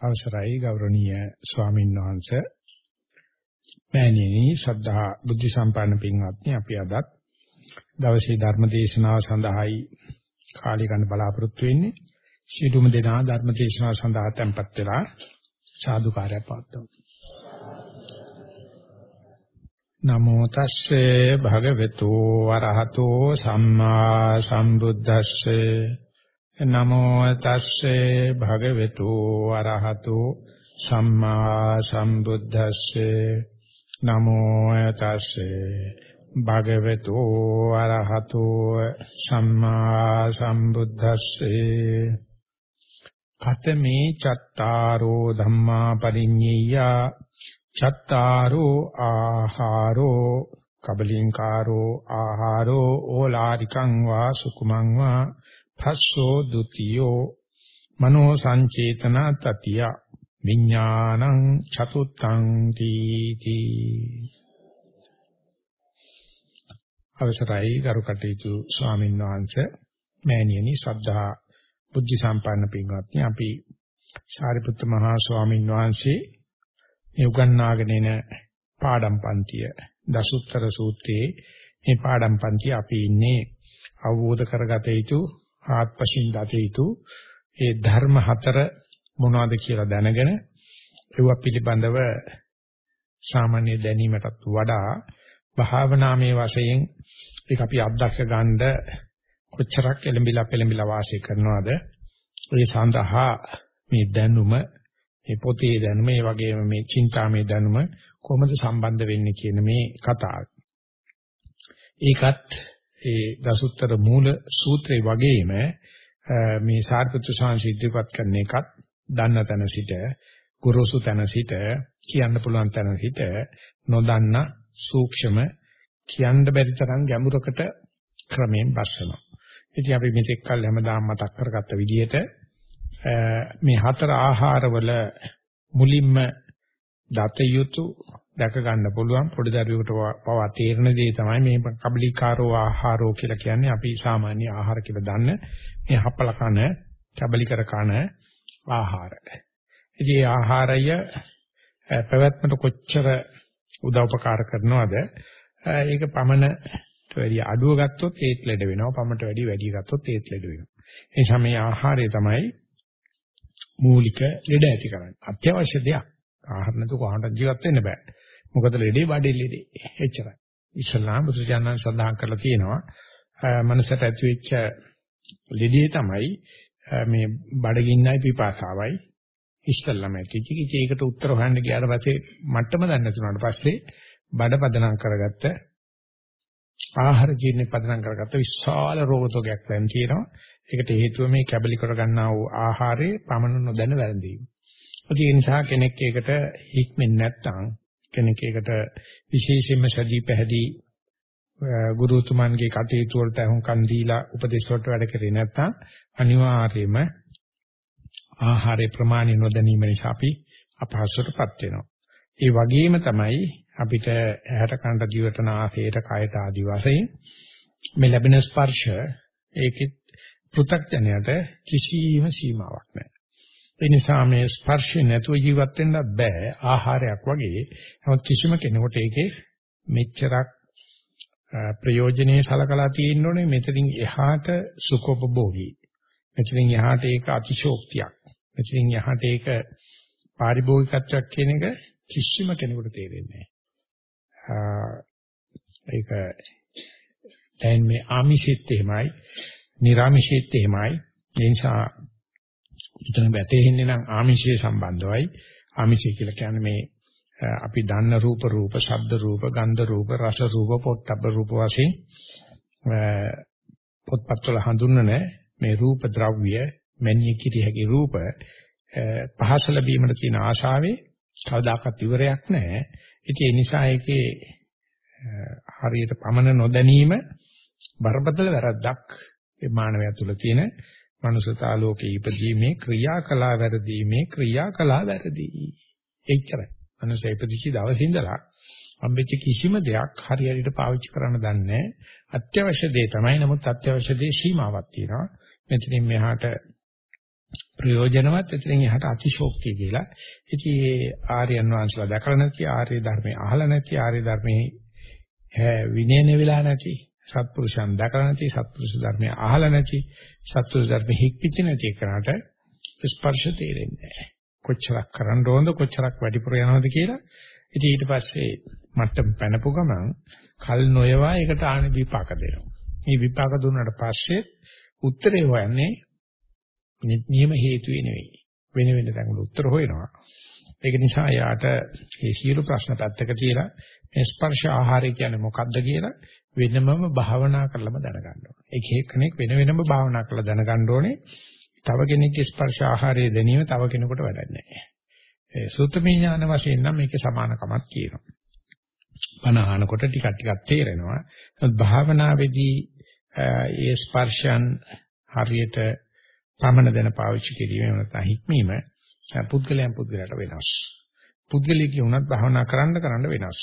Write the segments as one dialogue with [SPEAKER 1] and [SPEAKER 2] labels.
[SPEAKER 1] අවසරයි ගෞරවනීය ස්වාමීන් වහන්සේ. මෑණියනි ශ්‍රද්ධා බුද්ධ සම්පන්න පින්වත්නි අපි අදත් දවසේ ධර්ම දේශනාව සඳහායි කාලය ගන්න බලාපොරොත්තු වෙන්නේ. ශීලුම දෙනා ධර්ම දේශනාව සඳහා tempත් වෙලා සාදුකාරය පවත්වමු. නමෝ තස්සේ භගවතු වරහතෝ සම්මා සම්බුද්දස්සේ නමෝ තස්සේ භගවතු අරහතෝ සම්මා සම්බුද්දස්සේ. නමෝ තස්සේ භගවතු අරහතෝ සම්මා සම්බුද්දස්සේ. කතමේ චත්තාරෝ ධම්මා පරිඤ්ඤය. චත්තාරෝ ආහාරෝ කබලින්කාරෝ ආහාරෝ ඕලාරිකං වා සුකුමං වා පස්සෝ ဒ ුතියෝ මනෝ සංචේතන තතිය විඥානං චතුත්තං තීති. අවසරයි කරුකටේතු ස්වාමීන් වහන්සේ. මෑණියනි ශ්‍රද්ධා බුද්ධ සම්පන්න පින්වත්නි අපි සාරිපුත්ත මහා ස්වාමීන් වහන්සේ මේ උගන්වාගෙන එන පාඩම් පන්තිය දසුත්තර සූත්‍රයේ මේ පාඩම් පන්තිය අපි ඉන්නේ අවබෝධ කරගත යුතු ආත්පසින් දත යුතු ඒ ධර්ම හතර මොනවද කියලා දැනගෙන ඒව පිළිබඳව සාමාන්‍ය දැනීමටත් වඩා භාවනාමය වශයෙන් ඒක අපි අත්දැක ගන්න කොච්චරක් එළඹිලා පෙළඹිලා වාසය කරනවද ඒ සඳහා මේ දැනුම මේ පොතේ දැනුම ඒ වගේම මේ චින්තාමය දැනුම කොහොමද සම්බන්ධ වෙන්නේ කියන මේ කතාව. ඒකත් ඒ දසුත්තර මූල සූත්‍රේ වගේම මේ සාර්පුත්‍ර සාංශ ඉදිරිපත් කරන එකත් දන්න තැන සිට ගුරුසු තැන සිට කියන්න පුළුවන් තැන සිට නොදන්න සූක්ෂම කියන්න බැරි තරම් ගැඹුරකට ක්‍රමයෙන් බස්සනවා. ඉතින් අපි මෙතෙක් කල් හැමදාම මතක් කරගත්ත විදිහට මේ හතර ආහාරවල මුලින්ම දත යුතු දැක ගන්න පුළුවන් පොඩි දරුවෙකුට පවා තේරෙන දේ තමයි මේ කබලිකාරෝ ආහාරෝ කියලා කියන්නේ අපි සාමාන්‍ය ආහාර කියලා දන්න මේ හපල කන කබලිකර කන ආහාර. ඉතින් ආහාරය පැවැත්මට කොච්චර උදව්පකාර කරනවද? ඒක පමණට වැඩි අඩුව ගත්තොත් ඒත් ලෙඩ වෙනවා. පමණට වැඩි වැඩි ගත්තොත් ඒත් ලෙඩ වෙනවා. ඒ නිසා මේ ආහාරය තමයි මූලික ලෙඩ ඇති කරන්නේ. අත්‍යවශ්‍ය දෙයක්. ආහාර නැතුව කොහොමද ජීවත් වෙන්න බෑ. මොකද ලෙඩේ බඩේ ලෙඩේ. එච්චරයි. ඉස්ලාම් බුදුජානක සඳහන් කරලා තියෙනවා මනසට ඇතිවෙච්ච ලෙඩේ තමයි මේ බඩගින්නයි පිපාසාවයි ඉස්සල්ලාම ඇතිචි. ඒකට උත්තර හොයන්න ගියාට පස්සේ මට්ටම දන්නේ නැතුණාට පස්සේ බඩ පදනම් කරගත්ත ආහාර ජීර්ණ පදනම් කරගත්ත විශාල රෝගතෝගයක් දැන් තියෙනවා. ඒකට හේතුව මේ කැබලි කර ගන්නා වූ ආහාරයේ පමණ නොදැන වැළඳීම. ඒ නිසා කෙනෙක් ඒකට හික්මෙන්නේ නැත්නම් කෙනෙක් ඒකට විශේෂයෙන්ම සජී පැහැදී ගුරුතුමන්ගේ කටයුතු වලට අහුම්කම් දීලා උපදේශ වලට වැඩ කරේ නැත්නම් අනිවාර්යයෙන්ම ආහාරේ ප්‍රමාණය නොදැනීම නිසා අපි අපහසුතාවටපත් වෙනවා. ඒ වගේම තමයි අපිට ඇහැට කනට දිවට නාසයට කයට ආදි වශයෙන් මේ ලැබෙන ස්පර්ශ ඒකෙත් පෘථග්ජනයට කිසිම සීමාවක් නැහැ. ඒ නිසා මේ ස්පර්ශය නැතුව ජීවත් වෙන්නත් බෑ ආහාරයක් වගේ. නමුත් කිසිම කෙනෙකුට ඒකේ මෙච්චරක් ප්‍රයෝජනේ සලකලා තියෙන්න ඕනේ මෙතනින් එහාට සුඛෝපභෝගී. මෙතනින් එහාට ඒක අතිශෝක්තියක්. මෙතනින් එහාට ඒක පාරිභෝගිකත්වයක් කියන එක කිසිම කෙනෙකුට තේරෙන්නේ නැහැ. ඒක දැන් මේ ආමිෂෙත් එහෙමයි, නිර්ආමිෂෙත් එහෙමයි. ඒ නිසා එතන වැටෙන්නේ නම් ආමිෂයේ සම්බන්ධවයි. ආමිෂය කියලා කියන්නේ මේ අපි දන්න රූප රූප, ශබ්ද රූප, ගන්ධ රූප, රස රූප, පොට්ටබ්බ රූප වශයෙන් පොත්පත්වල හඳුන්වන මේ රූප ද්‍රව්‍ය මෙන්‍ය කිරි හැකි රූප පහස ලැබීමට තියෙන ආශාවේ කවදාකවත් ඉවරයක් නැහැ. ඉතින් ඒ නිසා ඒකේ හරියට පමන නොදැනීම බරපතල වැරද්දක් ඒ මානවයා තුල තියෙන මනුසතා ලෝකේ ඉපදීමේ ක්‍රියාකලා වැරදීමේ ක්‍රියාකලා වැරදී. එච්චරයි. මනුසය ඉපදිච්ච දවසේ ඉඳලා හම්බෙච්ච කිසිම දෙයක් හරියට පාවිච්චි කරන්න දන්නේ අත්‍යවශ්‍ය දේ තමයි. නමුත් අත්‍යවශ්‍ය දේ සීමාවක් තියෙනවා. මෙතනින් මෙහාට ප්‍රයෝජනවත් එතනින් එහාට අතිශෝක්තිය කියලා. ඉතින් ඒ ආර්යයන් වහන්සේලා දැකලා නැති ආර්ය ධර්මයේ අහලා නැති ආර්ය ධර්මයේ විනයන වෙලා නැති සත්පුරුෂයන් දැකලා නැති සත්පුරුෂ ධර්මයේ අහලා නැති සත්පුරුෂ ධර්මයේ හික්පිච්ච නැති කරාට ස්පර්ශ තේරෙන්නේ නැහැ. කොච්චරක් කරන්න ඕනද කොච්චරක් වැඩිපුර යනවද කියලා. ඉතින් ඊට පස්සේ මට්ටම් පැනපු ගමන් කල් නොයවා ඒකට ආන විපාක දෙනවා. මේ විපාක දුන්නාට පස්සේ උත්තරේ හොයන්නේ නියම හේතුවේ නෙවෙයි. වෙන වෙන තැන්වල උත්තර හොයනවා. ඒක නිසා යාට මේ සියලු ප්‍රශ්න පැත්තක තියලා මේ ස්පර්ශ ආහාරය කියන්නේ මොකක්ද කියලා වෙනමම භාවනා කරලම දැනගන්න ඕනේ. ඒක එක්කෙනෙක් වෙන වෙනම භාවනා කරලා දැනගන්න ඕනේ. තව කෙනෙක්ගේ ස්පර්ශ ආහාරය දැනීම තව කෙනෙකුට වැඩක් නැහැ. ඒ සූත්‍රමය ඥාන වශයෙන් නම් මේකේ සමානකමක් කියනවා. බණ අහනකොට ටිකක් ටිකක් තේරෙනවා. භාවනාවේදී ඒ ස්පර්ශයන් හරියට පමණ දැන පාවිච්චි කිරීම නැත්නම් හික්මීම පුද්ගලයන් පුද්ගලයාට වෙනස්. පුද්ගලිකී වුණත් භාවනා කරන්න කරන්න වෙනස්.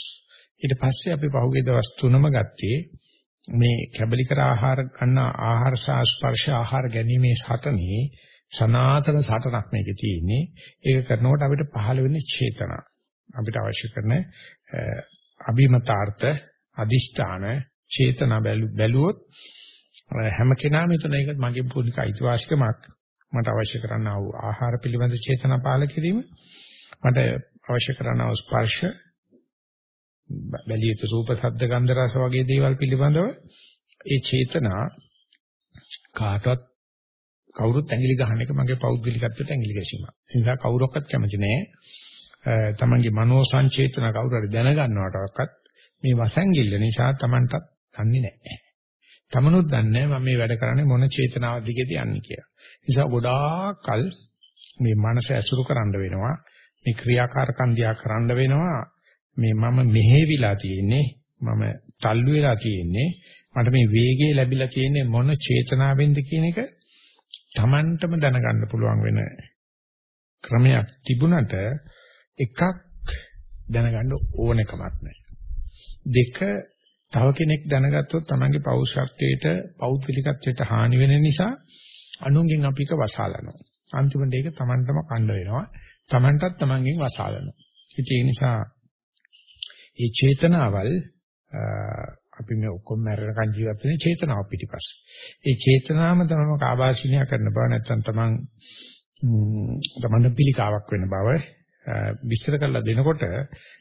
[SPEAKER 1] ඊට පස්සේ අපි පහුගිය දවස් තුනම ගත්තේ මේ කැබලිකර ආහාර ගන්න ආහාර ස්පර්ශ ආහාර ගැනීමේ සටනේ සනාතන සටනක් මේකේ තියෙන්නේ. ඒක කරනකොට අපිට පහළ වෙන චේතනා. අපිට අවශ්‍ය කරන අභිමතාර්ථ අදිෂ්ඨාන චේතනා බැලුවොත් හැම කෙනාම හිතන එක මගේ පොඩික අයිතිවාසිකමක් මට අවශ්‍ය කරන ආහාර පිළිබඳ චේතනා පාල කිරීම මට අවශ්‍ය කරන ස්පර්ශ බැලියුත් රූප ශබ්ද ගන්ධ රස වගේ දේවල් පිළිබඳව ඒ චේතනා කාටවත් කවුරුත් ඇඟිලි ගහන එක මගේ පෞද්ගලිකත්වයට ඇඟිලි ගැසීමක්. ඒ නිසා කවුරක්වත් කැමති නෑ. තමන්ගේ මනෝ සංචේතන කවුරු හරි දැනගන්නවටවත් මේ වසංගිල්ල නිසා තමන්ටත් දන්නේ නැහැ. තමනුත් දන්නේ මම මේ වැඩ කරන්නේ මොන චේතනාව දිගේද යන්නේ කියලා. නිසා ගොඩාක් කල් මේ මනස ඇසුරු කරන්න වෙනවා. මේ ක්‍රියාකාරකම් දිහා කරන්න වෙනවා. මේ මම මෙහෙවිලා තියෙන්නේ මම තල්ලු වෙලා තියෙන්නේ මට මේ වේගය ලැබිලා තියෙන්නේ මොන චේතනාවෙන්ද කියන එක Tamanටම දැනගන්න පුළුවන් වෙන ක්‍රමයක් තිබුණට එකක් දැනගන්න ඕනෙකමක් නැහැ. දෙක තව කෙනෙක් දැනගත්තොත් Tamanගේ පෞරුෂත්වයට පෞද්ගලිකත්වයට හානි වෙන නිසා අනුන්ගෙන් අපික වසාලනවා. අන්තිමට ඒක Tamanටම කණ්ඩ වෙනවා. Tamanටත් Tamanගෙන් වසාලනවා. ඒ නිසා මේ චේතනාවල් අපි මේ ඔක්කොම මැරෙනකන් ජීවත් වෙන්නේ චේතනාව පිටිපස්සේ. ඒ චේතනාවම තමයි කාබාසිනිය කරන බව නැත්නම් තමන් තමන් පිළිකාවක් වෙන බව විස්තර කරලා දෙනකොට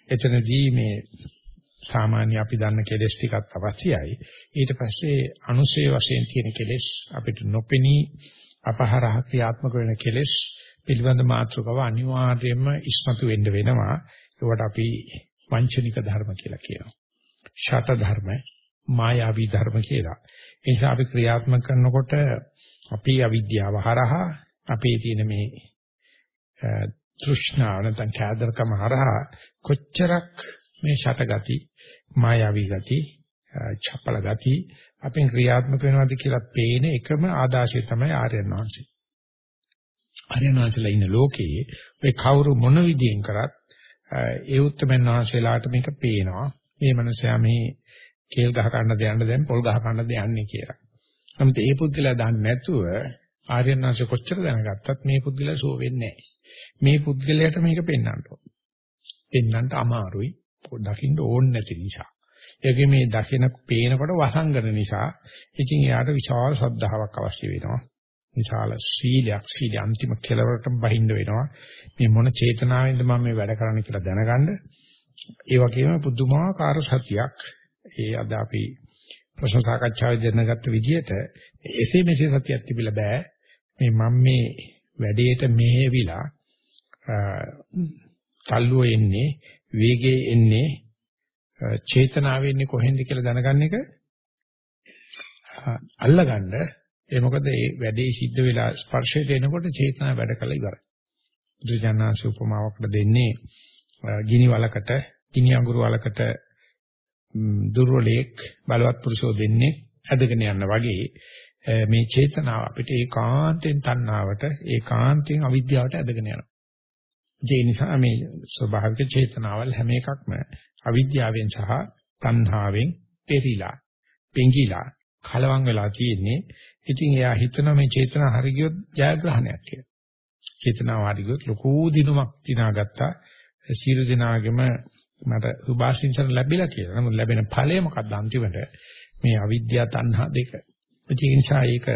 [SPEAKER 1] එතනදී මේ සාමාන්‍ය අපි දන්න කෙලෙස් ටිකක් අවශ්‍යයි. ඊට පස්සේ අනුශේ වශයෙන් තියෙන කෙලෙස් අපිට නොපෙනී අපහරහ ක්‍රියාත්මක වෙන කෙලෙස් පිළිබඳ මාතෘකාව අනිවාර්යයෙන්ම ඉස්මතු වෙන්න වෙනවා. ඒකට අපි වංචනික ධර්ම කියලා කියනවා. ෂට ධර්ම, මායාවී ධර්ම කියලා. ඒ නිසා අපි ක්‍රියාත්මක කරනකොට අපි අවිද්‍යාව හරහා අපේ තියෙන මේ තෘෂ්ණාව නැත්නම් කෑදරකම හරහා කොච්චරක් මේ ෂට ගති, මායාවී ගති, චපල ගති අපෙන් ක්‍රියාත්මක වෙනවද කියලා පේන එකම ආදාශය තමයි ආර්යයන් වහන්සේ. ආර්යයන් වහන්සේලා ඉන්න ලෝකයේ ඔය කවුරු මොන විදියෙන් කරත් ඒ උත්තරමන් වහන්සේලාට මේක පේනවා. මේ මනුස්සයා මේ කේල් ගහ ගන්න දෙයන්න දැන් පොල් ගහ ගන්න දෙයන්නේ කියලා. නමුත් ඒ පුද්ගලයා දන්නේ නැතුව ආර්යනාංශ කොච්චර දැනගත්තත් මේ පුද්ගලයා සුව වෙන්නේ මේ පුද්ගලයාට මේක පෙන්වන්න ඕන. පෙන්වන්න අමාරුයි. දකින්න ඕන නැති නිසා. ඒකේ මේ දකින පේනකොට වසංගන නිසා ඉතින් එයාට විශාල ශ්‍රද්ධාවක් අවශ්‍ය වෙනවා. විශාල සීලයක් සීල අන්තිම කෙලවරටම බහින්න වෙනවා. මේ මොන චේතනාවෙන්ද මම මේ වැඩ කරන්නේ කියලා දැනගන්න. ඒ වගේම පුදුමාකාර සතියක්. ඒ අද අපි ප්‍රශ්න සාකච්ඡාවේ දැනගත්ත විදිහට එසේ මෙසේ සතියක් තිබිලා බෑ. මේ මම මේ වැඩේට මෙහෙවිලා තල්ලුව එන්නේ වේගයේ එන්නේ චේතනාවෙ එන්නේ කොහෙන්ද කියලා දැනගන්න එක අල්ලගන්න ඒ මොකද මේ වැඩේ සිද්ධ වෙලා ස්පර්ශයට එනකොට චේතනා වැඩ කළ ඉවරයි. බුදුජානනාංශ උපමාවකට දෙන්නේ ගිනි වලකට, ගිනි අඟුරු වලකට දුර්වලෙක් බලවත් පුරුෂෝ දෙන්නේ ඇදගෙන යන වගේ මේ චේතනාව අපිට ඒකාන්තයෙන් තණ්හාවට, ඒකාන්තයෙන් අවිද්‍යාවට ඇදගෙන යනවා. ඒ නිසා මේ ස්වභාවික චේතනාවල් හැම එකක්ම අවිද්‍යාවෙන් සහ තණ්හාවෙන් පෙරිලා, පෙඟිලා, කලවම් වෙලා තියෙන්නේ. ඉතින් එයා හිතන මේ චේතනා හරි ගියොත් ජයග්‍රහණයක් කියලා. චේතනාව ආදිගොත් ලොකු දිනුමක් දිනාගත්තා. සීල දිනාගෙම මට සුභාශිංසන ලැබිලා කියලා. නමුත් ලැබෙන ඵලය මොකක්ද අන්තිමට? මේ අවිද්‍යාව තණ්හා දෙක. ඒ නිසා ඒක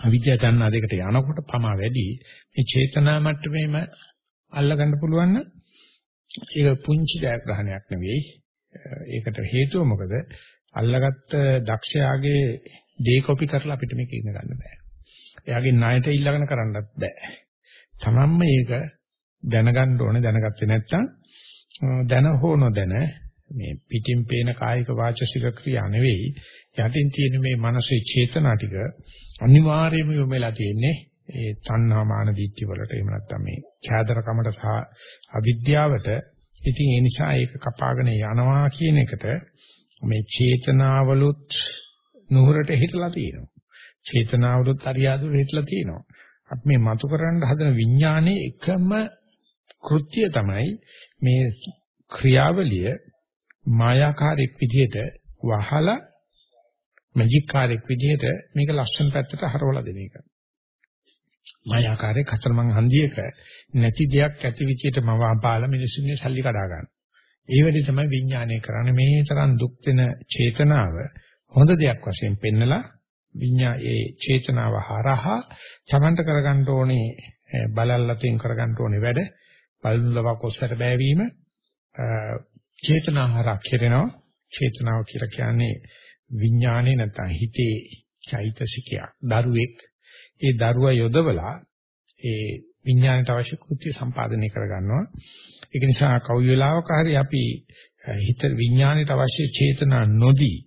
[SPEAKER 1] අවිද්‍යාව තණ්හා දෙකට යනකොට පමා වැඩි. මේ චේතනා මට්ටමේම අල්ලගන්න පුළුවන් නම් ඒක පුංචි ජයග්‍රහණයක් නෙවෙයි. ඒකට හේතුව මොකද? අල්ලගත්ත දක්ෂයාගේ ඩේ කොපි කරලා අපිට මේක ඉගෙන ගන්න බෑ. එයාගේ ණයට ඊළඟන කරන්නත් බෑ. තමන්ම මේක දැනගන්න ඕනේ දැනගත්තේ නැත්නම් දැන හෝ නොදැන මේ පිටින් පේන කායික වාචසික ක්‍රියා නෙවෙයි යටින් තියෙන මේ මානසික චේතනා ටික අනිවාර්යයෙන්ම යොමලා තියෙන්නේ ඒ තණ්හා මාන දිට්ඨි වලට එහෙම නැත්නම් මේ ඡාදරකමට සහ අවිද්‍යාවට ඉතින් ඒ නිසා ඒක කපාගෙන යනවා කියන එකට මේ චේතනාවලුත් නුහුරට හිටලා තියෙනවා චේතනාවලුත් අරියාදුර හිටලා තියෙනවා අපි මේ මතු කරන්න හදන විඥානයේ එකම කෘත්‍ය තමයි මේ ක්‍රියාවලිය මායාකාරී විදිහට වහලා මැජික් කාර්යයක් විදිහට මේක ලස්සන පැත්තට හරවලා දෙන එක. මායාකාරයේ කතරමං හන්දියක නැති දෙයක් ඇති විදිහට මව අපාල මිනිසුන්ගේ සල්ලි කඩා ගන්න. ඒ වෙලේ තමයි විඥානය කරන්නේ. මේ තරම් දුක් වෙන චේතනාව හොඳ දෙයක් වශයෙන් පෙන්නලා විඤ්ඤා ඒ චේතනාව හරහා තමන්ට කරගන්න ඕනේ බලල්ලතෙන් කරගන්න ඕනේ වැඩ. බලුලව කොස්සට බෑවීම චේතනාහාරක් කෙරෙනවා. චේතනාව කියලා කියන්නේ විඥානේ නැත්නම් හිතේ චෛතසිකයක් දරුවෙක්. ඒ දරුවා යොදවලා ඒ විඥානයට අවශ්‍ය කෘත්‍ය සම්පාදනය කරගන්නවා. ඒක නිසා කවි වෙලාවක හරි අපි හිත විඥානයට අවශ්‍ය චේතනා නොදී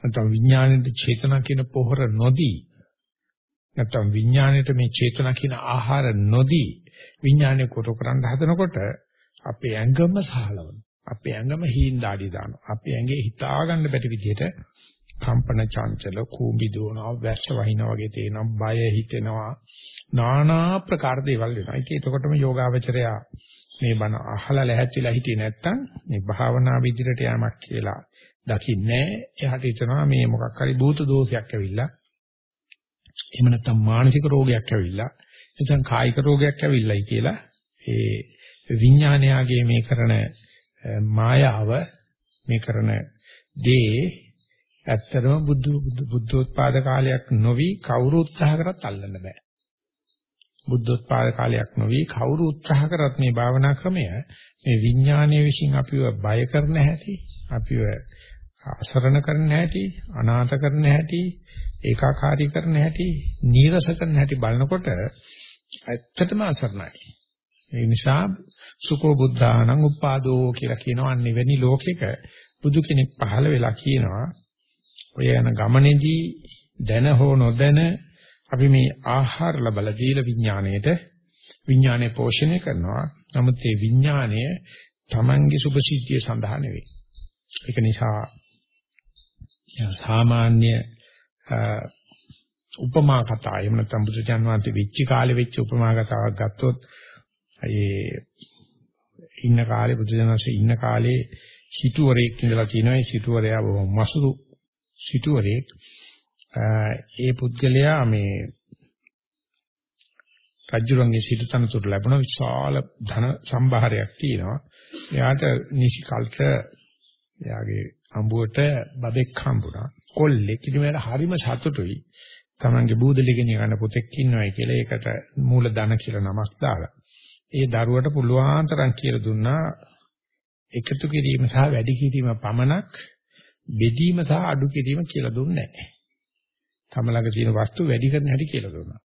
[SPEAKER 1] නැත්නම් විඥාණයට චේතනා කියන පොහොර නොදී නැත්නම් විඥාණයට මේ චේතනා කියන ආහාර නොදී විඥානය කොට කරන්න හදනකොට අපේ ඇඟම සහලවන අපේ ඇඟම හීන් දාඩි දානවා. අපේ ඇඟේ හිතා ගන්න බැරි විදිහට කම්පන චංචල කූඹි දුවනවා වැස්ස වහිනා වගේ තේනවා බය හිතෙනවා. নানা ප්‍රකාර දේවල් වෙනවා. ඒක එතකොටම යෝගාවචරයා මේ බණ අහලා ලැහැත්තිලා හිටියේ නැත්තම් මේ භාවනා විදිහට යamak කියලා දකින්නේ එයාට හිතනවා මේ මොකක් හරි භූත දෝෂයක් ඇවිල්ලා එහෙම නැත්නම් මානසික රෝගයක් ඇවිල්ලා නැත්නම් කායික රෝගයක් ඇවිල්ලායි කියලා ඒ විඥානයාගේ මේ කරන මායාව මේ කරන දේ ඇත්තටම බුදු බුද්ධෝත්පාද කාලයක් නොවි කවුරු උත්සාහ කරත් අල්ලන්න බෑ. බුද්ධෝත්පාද කාලයක් නොවි කවුරු උත්සාහ කරත් මේ භාවනා ක්‍රමය මේ විඥානයේ විසින් අපිව බය කරන හැටි, අපිව අසරණ කරන හැටි, අනාථ කරන හැටි, ඒකාකාරී කරන හැටි, නීරස කරන හැටි බලනකොට ඇත්තටම අසරණයි. ඒ නිසා සුකෝ බුද්ධානං උපාදෝ කියලා කියනවා අනිවෙනි ලෝකෙක බුදු කෙනෙක් පහළ වෙලා කියනවා ඔය යන ගමනේදී දැන හෝ නොදැන අපි මේ ආහාර ලබලා දීලා විඥාණයට විඥානය පෝෂණය කරනවා. නමුත් මේ විඥාණය Tamange සුභසිද්ධිය සඳහා නෙවෙයි. ඒක නිසා සාමාන්‍ය උපමා කතා එහෙම නැත්නම් බුදුචාන් වහන්සේ වෙච්ච කාලේ වෙච්ච උපමා කතාවක් ගත්තොත් ඒ ඉන්න කාලේ බුදුජානසෙ ඉන්න කාලේ සිටුවරයෙක් ඉඳලා තියෙනවා ඒ සිටුවරයා බොහොම මසුරු සිටුවරයෙක් ඒ පුද්ගලයා මේ රජුරන්ගේ සිටතනතුරු ලැබුණ විශාල ධන සම්භාරයක් තියෙනවා එයාට නිසි කල්ක එයාගේ අඹුවට බබෙක් හම්බුණා. කොල්ලෙක්. ඉතින් මට හරිම සතුටුයි. Tamange බූදලිගෙන යන පුතෙක් ඉන්නවයි කියලා ඒකට මූල ධන කියලා නමක් දාලා. ඒ දරුවට පුළුවන් තරම් කියලා දුන්නා එකතු කිරීම සහ වැඩි කිරීම පමණක් බෙදීම සහ අඩු කිරීම කියලා දුන්නේ නැහැ. තමලඟ තියෙන වස්තු වැඩි කරන හැටි කියලා දුන්නා.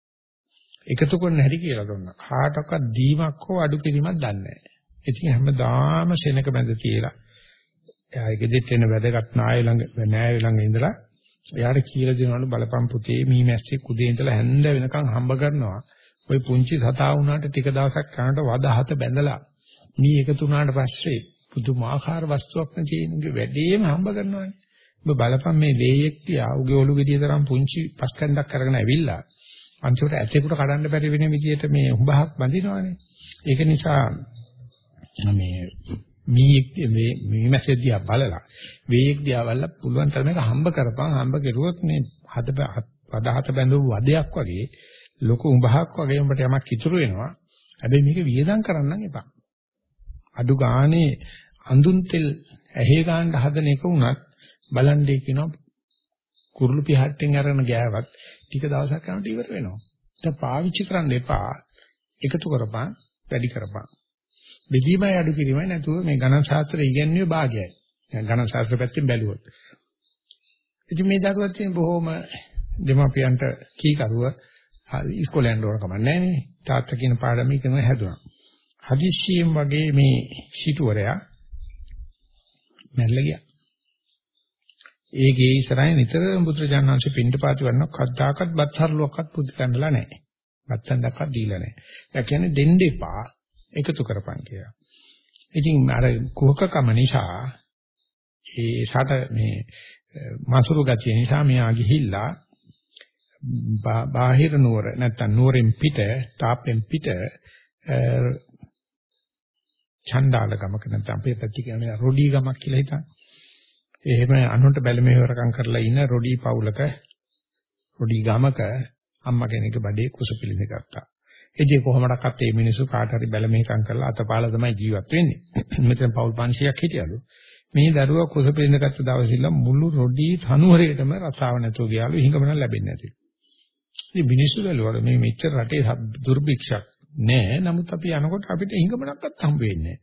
[SPEAKER 1] එකතු කරන හැටි කියලා දුන්නා. කාටවත් දීමක් හෝ අඩු කිරීමක් දන්නේ නැහැ. ඉතින් හැමදාම සෙනක බඳ කියලා එයා ගෙදෙට්ට එන වැදගත් නාය ළඟ නෑය ළඟ ඉඳලා එයාට කියලා දෙනවලු බලපම් පුතේ මී මැස්සේ කුදේ ඉඳලා හැන්ද වෙනකන් හම්බ කරනවා. ওই පුංචි සතා වුණාට ටික දවසක් යනකොට වද හත බැඳලා මී එකතු වුණාට පස්සේ පුදුමාකාර වස්තුවක් නැතිනේ වැඩේම හම්බ කරනවානේ. ඔබ බලපන් මේ වේයෙක් තියා උගේ ඔලු ගෙඩිය තරම් පුංචි පස්කන්දක් අරගෙන ඇවිල්ලා අන්තිමට ඇතේකට කඩන්න බැරි වෙන විදිහට මේ උඹහක් බඳිනවානේ. ඒක නිසා මේ මීෙක් මේ මීමැස්සෙක් දිහා බලලා වේයෙක් දිහා බලලා පුළුවන් තරමක හම්බ කරපන් හම්බ කෙරුවොත් මේ හද පදහත බැඳපු වදයක් වගේ ලොකු උඹහක් වගේ උඹට යමක් ඉතුරු වෙනවා. හැබැයි මේක වියදම් කරන්න එපා. අඩු ගානේ අඳුන් තෙල් ඇහි ගන්න හදන එක උනත් බලන්නේ කියනවා කුරුළු පිහට්ටෙන් අරගෙන ගෑවත් ටික දවසක් යනකොට ඉවර වෙනවා. ඒක පාවිච්චි කරන්න එපා. එකතු කරපන්, වැඩි කරපන්. බෙදීමයි අඩු කිරීමයි නැතුව මේ ගණන් ශාස්ත්‍රය ඉගෙනුවේ භාගයයි. ගණන් ශාස්ත්‍ර පැත්තෙන් බැලුවොත්. ඉතින් මේ දරුවත් තියෙන බොහොම දෙමාපියන්ට කීකරුව ඉස්කෝලේ යන්න ඕන කම නැහැ නේ. තාත්තා කියන පාඩම ඉගෙන හැදුනා. හදිස්සියෙන් වගේ මේ සිටුවරයා මැරලා ගියා. ඒ ගේ ඉස්සරහින් නිතරම බුදුරජාණන්සේ පින්ඩපාති වන්න කද්දාකත් බත් හරලුවක්වත් පුදු කරන්නලා නැහැ. බත්තන් දක්වත් දීලා නැහැ. ඒ කියන්නේ දෙන්න එපා එකතු කරපන් කියලා. ඉතින් අර කුහකකම නිසා ඒ සට මේ මසුරු ගතිය නිසා මෙයා ගිහිල්ලා බාහිර නුවර නැත්තම් නුවරෙන් පිට තාපෙන් පිට ඡණ්ඩාල ගමක නැත්නම් අපේ පැත්තේ කියන්නේ රොඩි ගමක් කියලා හිතන්න. එහෙම අනුන්ට බැලමෙහෙවරකම් කරලා ඉන්න රොඩි පවුලක රොඩි ගමක අම්මා කෙනෙක් බඩේ කුස පිළිඳ ගත්තා. එදී කොහොමඩක්වත් මේ මිනිස්සු කාට හරි බැලමෙහෙකම් කරලා අතපාලා තමයි ජීවත් වෙන්නේ. මෙතන පවුල් 500ක් හිටියලු. මේ දරුවා කුස පිළිඳ ගත්ත දවසින්ම මුළු රොඩි තනුවරේටම රසාව නැතුව ගියාලු හිඟමන ලැබෙන්නේ නැති. ඉතින් මිනිස්සු වලවල මේ මෙච්චර රටේ දුර්භික්ෂක් නෑ. නමුත් අපි යනකොට අපිට හිඟමනක්වත් හම්බ වෙන්නේ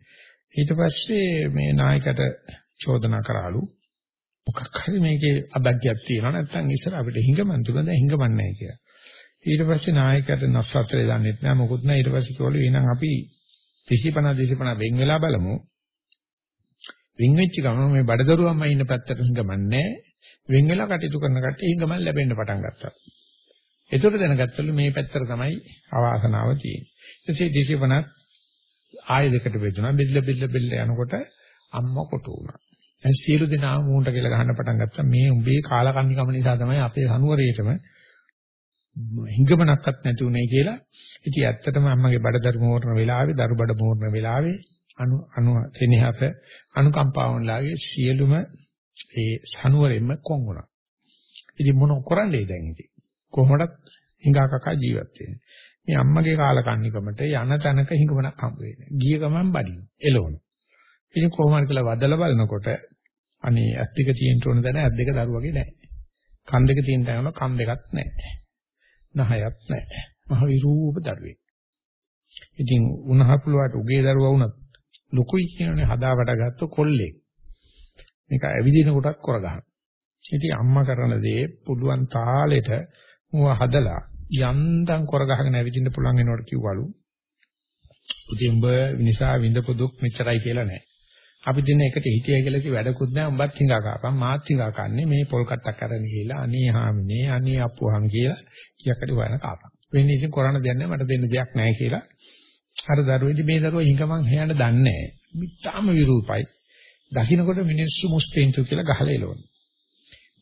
[SPEAKER 1] ඊට පස්සේ මේ නායකට චෝදනා කරාලු. මොකක් හරි මේකේ අබැග්යක් තියෙනවා නැත්නම් ඉස්සර අපිට හිඟමන් තිබුණා දැන් හිඟමන් නැහැ කියලා. ඊට පස්සේ නායකයට නස්සත්‍රය දන්නෙත් නෑ මොකුත් නෑ ඊට පස්සේ කිව්වලු එහෙනම් අපි 35 35 වෙන් වෙලා බලමු. වෙන් වෙච්ච ගමන් මේ බඩදරුවම්ම ඉන්න පැත්තට හිඟමන් නෑ. වෙන් වෙලා කටයුතු කරන කට්ටිය හිඟමන් ලැබෙන්න පටන් ගත්තා. ඒතකොට දැනගත්තලු මේ පැත්තට තමයි අවාසනාව තියෙන්නේ. ඊටසේ දේශපනත් ආයෙ දෙකට බෙදුණා. බෙදලා බෙදලා බෙදලා යනකොට අම්මා කොට වුණා. දැන් සියලු දෙනාම මූණට කියලා ගහන්න පටන් ගත්තා. මේ උඹේ කාලකන්නිකම නිසා තමයි අපේ සනුවරේටම හිඟමනක්වත් නැති උනේ කියලා. ඉතින් ඇත්තටම අම්මගේ බඩදරු මෝරන වෙලාවේ, දරු බඩ මෝරන වෙලාවේ අනු අනු තෙනහස අනුකම්පාවන්ලාගේ සියලුම ඒ සනුවරෙම කොන් වුණා. ඉතින් මොන කරන්නේ දැන් ඉතින්? කොහොමඩත් හිඟා කකා ජීවත් වෙන්නේ. මේ අම්මගේ කාලකන්නිකමට යන තැනක හිඟමනක් හම්බ වෙන්නේ. ගිය ගමන් බඩින. එළවන. ඉතින් කොහොම හරි කියලා වදලා බලනකොට අනේ ඇස් දෙක තියෙන්න ඕන දැන ඇස් දෙක දරුවගේ නැහැ. කන් දෙක තියෙන තැනම කන් දෙකක් නැහැ. නහයක් නැහැ. මහ විරූප දරුවෙක්. ඉතින් උණහපුලුවට උගේ දරුවා වුණත් ලොකුයි කියනනේ හදාවට ගත්ත කොල්ලෙක්. මේක ඇවිදින කොටත් කරගහන. ඉතින් අම්මා කරන දේ පුළුවන් තාලෙට මුව හදලා යන්තම් කරගහගෙන ඇවිදින්න පුළුවන් වෙනවට කිව්වලු. ඉතින් උඹ නිසා විඳපු දුක් මෙච්චරයි කියලා නෑ. අපි දින එකට හිටියයි කියලා කි වැඩකුත් නෑ උඹත් හිඟා කාපන් මාත් හිඟා කන්නේ මේ පොල් කට්ටක් අරගෙන ගිහලා අනේ හාමිනේ අනේ අප්පුහන් කියලා කියකට වයන කාපන්. වෙන්නේ ඉතින් කරන්න දෙයක් නෑ මට දෙන්න දෙයක් නෑ කියලා. අර දරුවේදි මේ දරුවා හිඟමන් හේයන්න දන්නේ නෑ. මිත්තාම විරූපයි. දකින්නකොට මිනිස්සු මුස්පෙන්තු කියලා ගහලා එළවනවා.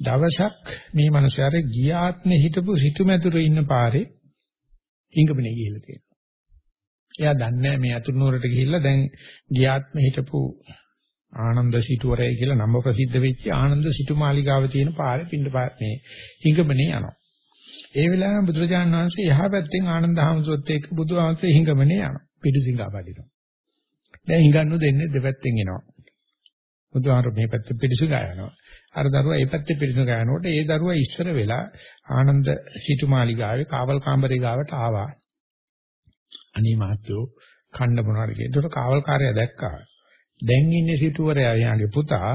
[SPEAKER 1] දවසක් මේ මනුස්සයාට ගියාත්මේ හිටපු සිටුමැදුර ඉන්න පාරේ හිඟපනේ ගිහිල්ලා තියෙනවා. එයා දන්නේ මේ අතුරු නුවරට ගිහිල්ලා දැන් ගියාත්මේ හිටපු ආනන්ද සිටුවරය කියලා නම ප්‍රසිද්ධ වෙච්ච ආනන්ද සිටුමාලිගාව තියෙන පාරේ පින්න මේ හිඟමනේ යනවා. ඒ වෙලාවෙම බුදුරජාණන් වහන්සේ යහ පැත්තෙන් ආනන්ද හාමුදුරුවොත් එක්ක බුදුහාමුදුරුවෝ හිඟමනේ යනවා. පිටුසිඟා වඩිනවා. දැන් හිඟන්නු දෙන්නේ දෙපැත්තෙන් එනවා. බුදුහාමුදුරුවෝ මේ පැත්තේ පිටුසිඟා යනවා. අර දරුවා ඒ පැත්තේ පිරිසිදු ගන්නකොට ඒ දරුවා ඉස්සර වෙලා ආනන්ද සිටුමාලිගාවේ කාවල් කාමරේ ගාවට ආවා. අනේ මහත්තයෝ කන්න මොනවාද කියලා. ඒකට කාවල්කාරයා දැක්කා. දැන් ඉන්නේ සිටුවරයා එයාගේ පුතා.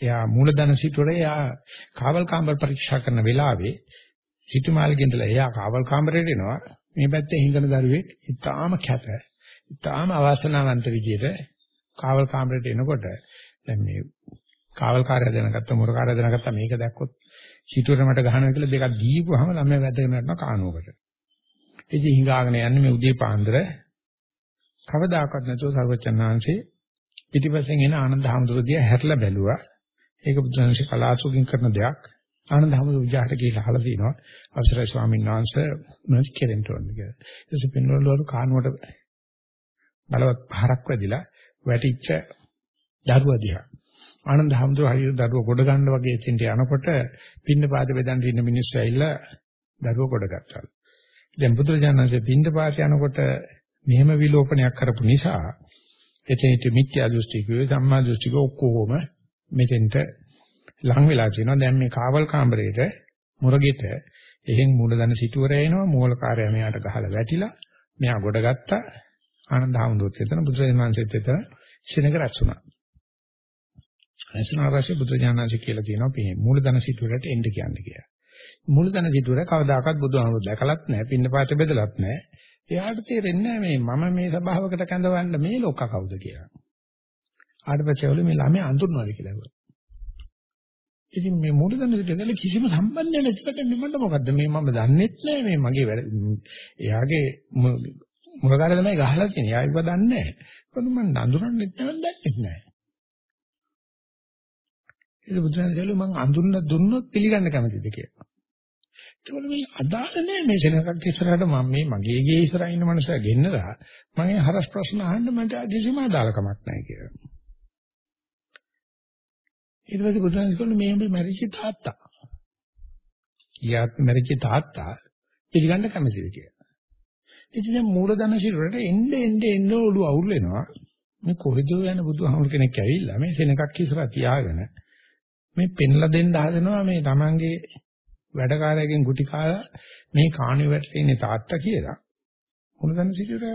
[SPEAKER 1] එයා මූලධන සිටුවරයා එයා කාවල් කාමර පරීක්ෂා කරන වෙලාවේ සිටුමාලිගෙන් ඉඳලා එයා කාවල් කාමරේට එනවා. මේ පැත්තේ හිඟන දරුවෙක් ඉතාලම කැත. ඉතාලම අවාසනාවන්ත විදිහට කාවල් කාමරේට එනකොට දැන් මේ කාවල්කාරය දැනගත්ත මොරකාරය දැනගත්ත මේක දැක්කොත් සිටුවට මට ගහනවා කියලා දෙකක් දීපුවාම ළමයා වැදගෙන යනවා කානුවකට. ඉතින් හිඟාගෙන යන්නේ මේ උදේ පාන්දර කවදාකවත් නැතුව සර්වචන්නාංශේ පිටිපස්සෙන් එන ආනන්ද හැමදුරදියා හැරලා බැලුවා. ඒක බුදුන්සේ කලාසුකින් කරන දෙයක්. ආනන්ද හැමදුර විජාට ගිහිල්ලා අහලා තිනවා අවසරයි ස්වාමීන් වහන්සේ මොනවද කෙරෙන්න ඕනේ කියලා. ඊටසේ පින්නවලු කානුවට බලවත් පහරක් වැදිලා වැටිච්ච දරුවා දිහා ආනන්ද හැමදෙර හරියට දරුව ගොඩ ගන්න වගේ එතෙන්ට යනකොට පින්න පාද බෙදන් ඉන්න මිනිස්සු ඇවිල්ලා දරුව ගොඩ ගත්තා. දැන් බුදුරජාණන්සේ පින්දපාත යනකොට මෙහෙම විලෝපනයක් කරපු නිසා එතනට මිත්‍යා දෘෂ්ටිකයෝ සම්මා දෘෂ්ටිකයෝ ඔක්කොම මෙතෙන්ට ලං වෙලා කියනවා දැන් මේ කාවල් කාමරේට මුරගෙට එහෙන් මූලධන සිටුවර එනවා මූලකාරයා මෙයාට ගහලා වැටිලා මෙයා ගොඩ ගත්තා ආනන්ද හාමුදුරුවෝත් එතන බුදුරජාණන්සේත් එතන ශිනක රැස් වුණා. රැස්ුණා පස්සේ බුදුරජාණන්සේ කියලා තියෙනවා මේ මූලධන සිටුවරට එන්න කියන්නේ කියලා. මූලධන සිටුවර කවදාකවත් බුදුහාමුදුරුවෝ දැකලත් නැහැ පින්නපාත බෙදලත් නැහැ. එයාට තේරෙන්නේ මේ මම මේ සභාවකට කැඳවන්න මේ ලෝක කවුද කියලා. ආට පස්සේ ඔලු මේ ළමයා අඳුරනවාද කියලා ඇහුවා. ඉතින් මේ මූලධන සිටුවර කිසිම සම්බන්ධයක් නැතිවට මට මොකද්ද මේ මම දන්නෙත් නැහැ මේ මගේ වැඩ එයාගේ මුරකාරය තමයි ගහලා තියෙන්නේ. එයා ඉව දන්නේ නැහැ. කොහොමද මම අඳුරන්නෙත් නැහැ දන්නෙත් නැහැ. ඒක බුදුරජාණන් කියලු මං අඳුරන දුන්නොත් පිළිගන්න කැමතිද කියලා. ඒකවල මේ අදාළ නැහැ මේ සෙනඟක් ඉස්සරහට මම මේ මගේ ගේ ඉස්සරහින් ඉන්න මනුස්සයා ගෙන්නලා මම හරස් ප්‍රශ්න අහන්න මට කිසිම අදාළකමක් නැහැ කියලා. ඊට පස්සේ බුදුරජාණන් කියලු මේ මේ මරිචි තාත්තා. ඊයාත් මරිචි තාත්තා පිළිගන්න කැමතිද කියලා. ඉතින් දැන් මූලධන ශිරවලට එන්න එන්න එන්න ඔළුව අවුල් වෙනවා. මේ කොහෙද යන බුදුහාමුදුර කෙනෙක් ඇවිල්ලා මේ සෙනඟක් ඉස්සරහ තියාගෙන මේ පෙන්ලා දෙන්න හදනවා මේ Tamange වැඩකාරයෙන් ගුටි කාලා මේ කාණුවේ වැටලා ඉන්නේ තාත්තා කියලා. මූලධන ශිරවල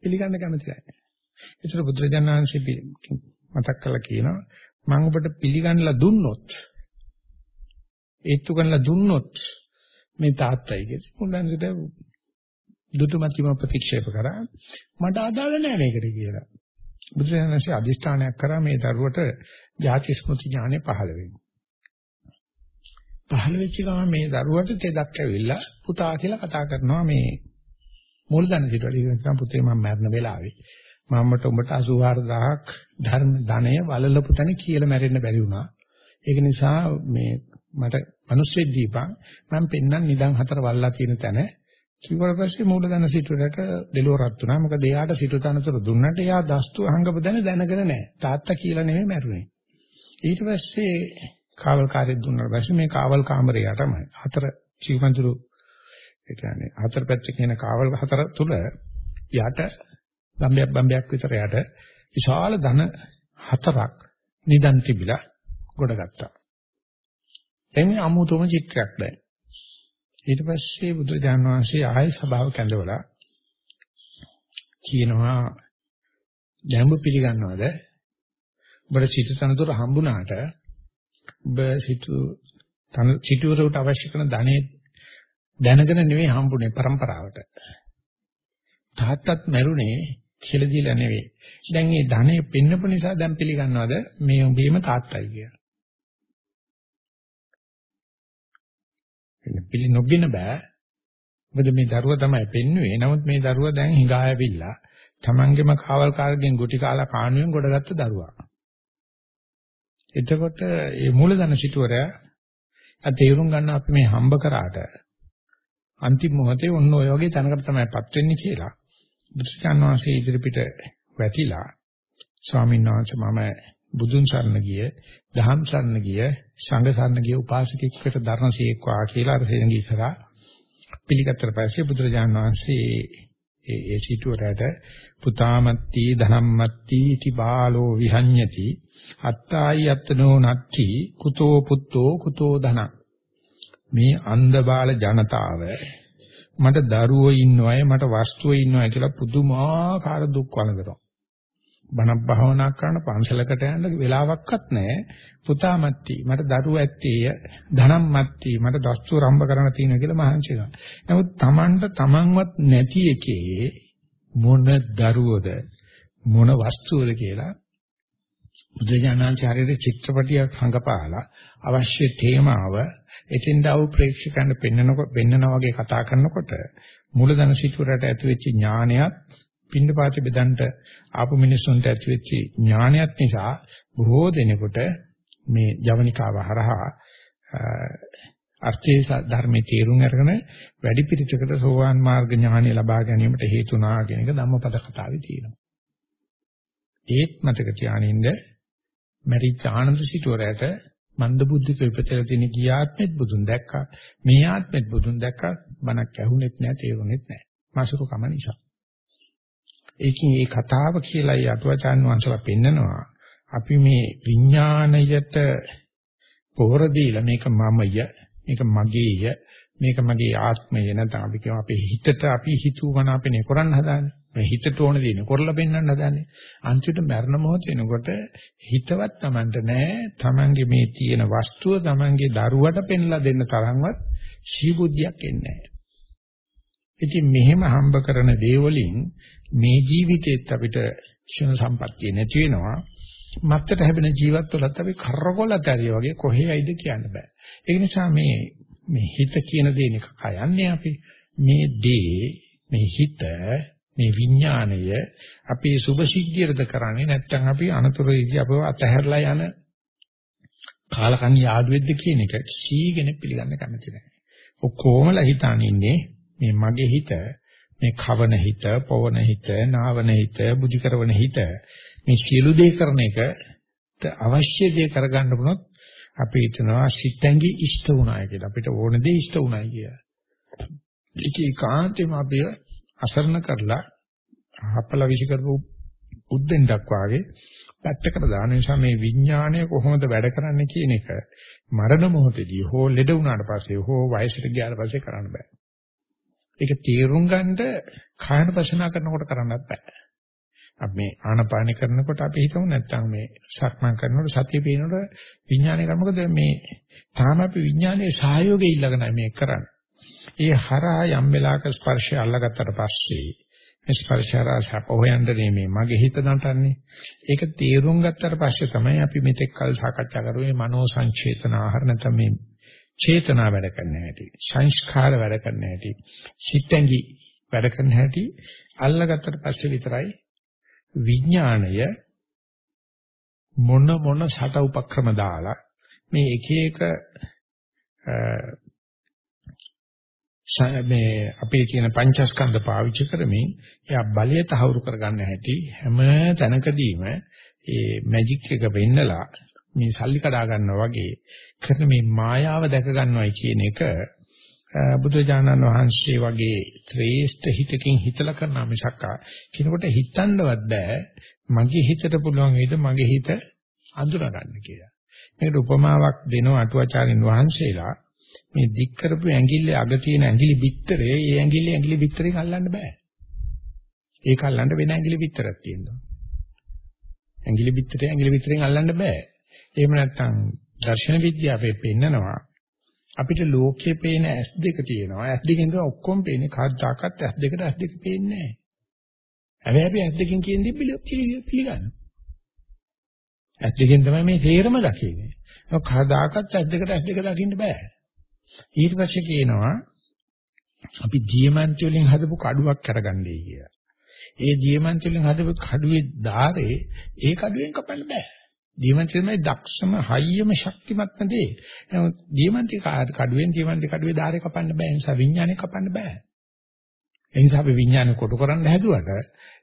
[SPEAKER 1] පිළිගන්න කැමති නැහැ. ඒතර බුදුරජාණන්සේ මතක් කරලා කියනවා මම ඔබට පිළිගන්නලා දුන්නොත් ඒත්තු කරලා දුන්නොත් මේ තාත්තයි කියලා. මුන්දන්සට දුටුමැතිම ප්‍රතික්ෂේප කරා මට අදාළ නැහැ මේකට කියලා. බුදුරජාණන්සේ අදිෂ්ඨානයක් කරා මේ දරුවට ಜಾති ස්මෘති ඥානෙ පහළ වෙන්න. පහළ වෙච්ච ගමන් මේ දරුවට තෙදක් ඇවිල්ලා පුතා කියලා කතා කරනවා මේ මූලධන සිටවල ඉගෙන පුතේ මම මරණ වෙලාවේ මමට උඹට 84000ක් ධර්ම ධනය වලලපු තැන කියලා මැරෙන්න බැරි වුණා. ඒක නිසා මේ මට මිනිස්සෙක් දීපන් මම පෙන්නම් නිදන් හතර වල්ලා තියෙන තැන කිව්වට පස්සේ මූලධන සිටුරට දෙලෝ රත් වුණා. මොකද එයාට සිටු තනතුර දුන්නට එයා දස්තු අහංගප දැන දැනගෙන නැහැ. තාත්තා කියලා නෙමෙයි මැරුණේ. ඊට පස්සේ කාවල්කාරයෙක් දුන්නාට පස්සේ මේ කාවල් කාමරය යටම හතර ජීවන්තුරු ඒ කියන්නේ හතර පැත්තේ කියන කාවල් හතර තුල යට බම්බයක් බම්බයක් විතර යට විශාල ධන හතරක් නිදන් තිබිලා ගොඩගත්තා. එන්නේ අමුතුම චිත්‍රයක් දැන්. ඊට පස්සේ බුදුරජාන් වහන්සේ ආයෙ සභාව කැඳවලා කියනවා දැන් ඔබ පිළිගන්නවද? ඔබට සිත තනතුර හම්බුණාට ඔබ සිතු තන සිටුවරට අවශ්‍ය කරන ධනෙ දැනගෙන නෙවෙයි හම්බුනේ પરම්පරාවට. තාත්තත් මැරුණේ කියලා දීලා නෙවෙයි. දැන් මේ ධනෙ පෙන්නපු නිසා දැන් පිළිගන්නවද මේ උඹේම තාත්තයි කියලා? පිළි නොගෙන බෑ. මොකද මේ දරුවා තමයි පෙන්වුවේ. නමුත් මේ දරුවා දැන් හිඟායවිල්ලා තමන්ගේම කාවල්කාරගෙන් ගුටි කාලා කාණුවෙන් ගොඩගත්ත දරුවා. එතකොට මේ මූලධන සිටුවරයා අ තේරුම් ගන්න අපි මේ හම්බ කරාට අන්තිම මොහොතේ ඔන්න ඔය වගේ තැනකට තමයිපත් වෙන්නේ කියලා බුදුචාන් වහන්සේ ඉදිරිපිට වැටිලා ස්වාමීන් වහන්සේ මම බුදුන් සරණ ගිය, දහම් සරණ ගිය, සංඝ සරණ ගිය උපාසකෙක්ට ධර්මසීක්වා කියලා අර සෙනගී කරා පිළිගත්තට පස්සේ බුදුරජාණන් වහන්සේ ඒ ඒ සිටුවරට පුතාමත්ති ධනම්මත්ති इति බාලෝ විහඤ්ඤති අත්තායි අත්නෝ නත්ති කුතෝ පුත්තෝ කුතෝ ධන. මේ අන්ධ බාල ජනතාව මට දරුවෝ ඉන්නවයි මට වස්තුව ඉන්නවයි කියලා පුදුමාකාර දුක් වළඳනවා. බණක් භාවනා කරන පන්සලකට යන්න වෙලාවක්වත් නැහැ. පුතා මැත්ටි මට දරුවෝ ඇත්තේය ධනම් මැත්ටි මට දස්තු රම්බ කරන්න තියෙනවා කියලා මහන්සි වෙනවා. නමුත් Tamanට Tamanවත් නැති එකේ මොන දරුවෝද මොන වස්තුවද කියලා බුදුජානනාචාර්යගේ චිත්‍රපටියක් හංගපාලා අවශ්‍ය තේමාව එතෙන් දාව ප්‍රේක්ෂකයන්ට පෙන්වනකොට පෙන්වනා වගේ කතා කරනකොට මූලධන සිටුවරට ඇතිවෙච්ච ඥානයත් පින්නපාති බෙදන්ට ආපු මිනිස්සුන්ට ඇතිවෙච්ච ඥානයත් නිසා බොහෝ දෙනෙකුට මේ ජවනිකාව හරහා අර්ථයේ ධර්මයේ තේරුම් අරගෙන වැඩි පිළිචකට සෝවාන් මාර්ග ඥානය ලබා ගැනීමට හේතුණා කියන එක ධම්මපද කතාවේ තියෙනවා. ඒත් මතක තියානින්න මරිච්ච ආනන්ද සිටුවරයට මන්ද බුද්ධික විපතල තියෙන ගිය ආත්මෙත් බුදුන් දැක්කා. මේ ආත්මෙත් බුදුන් දැක්කා. බණක් ඇහුනෙත් නැහැ, තේරුනෙත් නැහැ. මාසුරු කම නිසා. ඒකේ මේ කතාව කියලා යතුවචාන් වංශලා පෙන්නනවා. අපි මේ විඥාණයට පොහොර දීලා මේක මමය, මේක මගේය, මේක මගේ ආත්මය නැත්නම් අපි කියමු අපේ හිතට අපි හිතුවමන අපේ කරන්න හදාන්නේ. මේ හිතට ඕන දේ කරලා පෙන්වන්න හදාන්නේ. අන්තිමට මරණ මොහොත වෙනකොට හිතවත් Tamanට නෑ. Tamanගේ මේ තියෙන වස්තුව Tamanගේ දරුවට පෙන්ලා දෙන්න තරම්වත් සීබුද්ධියක් එන්නේ නෑ. ඉතින් මෙහෙම හම්බ කරන දේ වලින් මේ ජීවිතේත් අපිට ක්ෂණ සම්පත්තිය නැති වෙනවා. මත්තට හැබෙන ජීවත් වලත් අපි කරකොලතරිය වගේ කොහේයිද කියන්න බෑ. ඒ නිසා මේ මේ හිත කියන දේ නික කයන්නේ අපි මේ දේ මේ හිත මේ විඥාණය අපේ සුභ සිද්ධියද කරන්නේ නැත්නම් අපි අනතුරුදී අපව අතහැරලා යන කාලකන්ණි ආඩුවෙද්ද කියන එක සීගෙන පිළිගන්න කැමති නැහැ. ඔක්කොමලා හිතාන ඉන්නේ මේ මගේ හිත මේ කවන හිත, පවන හිත, නාවන හිත, බුද්ධි කරවන හිත මේ සියලු දේ කරන එක අවශ්‍ය දේ කරගන්න වුණොත් අපි හිතනවා සිතැඟි ඉෂ්ට වුණායි කියලා. අපිට ඕන දේ ඉෂ්ට වුණායි කියලා. ඒක ඒකාන්තයෙන්ම අපි අසරණ කරලා හපලා විශ් කරපු උද්දෙන්ඩක් වාගේ පැත්තකට දාන නිසා මේ විඥාණය කොහොමද වැඩ කරන්නේ කියන එක මරණ මොහොතේදී හෝ ලෙඩ වුණාට පස්සේ හෝ වයසට ගියාට පස්සේ කරන්න බෑ. ඒක තීරුම් ගන්නද කායන පශනා කරනකොට කරන්නත් බෑ. අපි මේ ආනපාන කරනකොට අපි හිතමු නැත්තම් මේ සක්මන් කරනකොට සතිය පේනකොට විඥානය කරනකොට මේ තාම අපි විඥානයේ සහයෝගය ඉල්ලගෙන මේ කරන්නේ. ඒ හරහා යම් වෙලාවක ස්පර්ශය අල්ලගත්තට පස්සේ මේ ස්පර්ශාරා සප හොයන්නේ මේ මගේ හිත නටන්නේ. ඒක තේරුම් ගත්තට පස්සේ තමයි අපි මෙතෙක් කල් සාකච්ඡා කරුවේ මනෝ සංචේතන ආහාර නැත්නම් මේ චේතනා වැඩ කරන්න හැටි, සංස්කාර වැඩ කරන්න හැටි, සිතැඟි වැඩ කරන්න හැටි අල්ලගත්තට පස්සේ විතරයි විඥාණය මොන මොන ෂට උපක්‍රම දාලා මේ එක එක මේ අපේ කියන පංචස්කන්ධ පාවිච්චි කරමින් එයා බලය තහවුරු කරගන්න හැටි හැම තැනකදීම ඒ මැජික් එක වෙන්නලා මේ සල්ලි කඩා ගන්නවා වගේ කරන මේ මායාව දැක ගන්නවයි කියන එක බුදුජානන් වහන්සේ වගේ ශ්‍රේෂ්ඨ හිතකින් හිතලා කරන මිසක් කිනකොට හිතන්නවත් බෑ මගේ හිතට පුළුවන් වේද මගේ හිත අඳුනා ගන්න කියලා. මේකට උපමාවක් දෙනවා අටුවාචාරින් වහන්සේලා මේ දික් කරපු ඇඟිල්ලේ අග තියෙන ඇඟිලි බිත්තරේ ඒ ඇඟිල්ලේ ඇඟිලි බිත්තරෙන් අල්ලන්න බෑ. ඒක අල්ලන්න වෙන ඇඟිලි බිත්තරක් තියෙනවා. ඇඟිලි බිත්තරේ ඇඟිලි බිත්තරෙන් අල්ලන්න බෑ. එහෙම නැත්නම් දර්ශන විද්‍යාවේ පෙන්නනවා අපිට ලෝකයේ පේන ඇස් දෙක තියෙනවා. ඇස් දෙකෙන් තමයි ඔක්කොම පේන්නේ. කවදාකවත් ඇස් දෙකට ඇස් දෙක පේන්නේ නැහැ. හැබැයි අපි ඇස් දෙකෙන් කියන දේ පිළිගන්නවා. ඇස් දෙකෙන් තමයි මේ තේරම දකින්නේ. ඒක කවදාකවත් ඇස් දෙකට ඇස් දෙක දකින්න බෑ. ඊට පස්සේ කියනවා අපි දියමන්ති වලින් හදපු කඩුවක් කරගන්නයි කියලා. ඒ දියමන්ති වලින් හදපු කඩුවේ ධාරේ ඒ කඩුවෙන් කපන්න බෑ. දියමන්ති තමයි දක්ෂම හයියම ශක්තිමත්ම දේ. නමුත් දියමන්ති කඩුවෙන් දියමන්ති කඩුවේ ධාරේ කපන්න බෑ. ඒ නිසා විඥානය කපන්න බෑ. ඒ නිසා අපි විඥානය කොටු කරන්න හැදුවට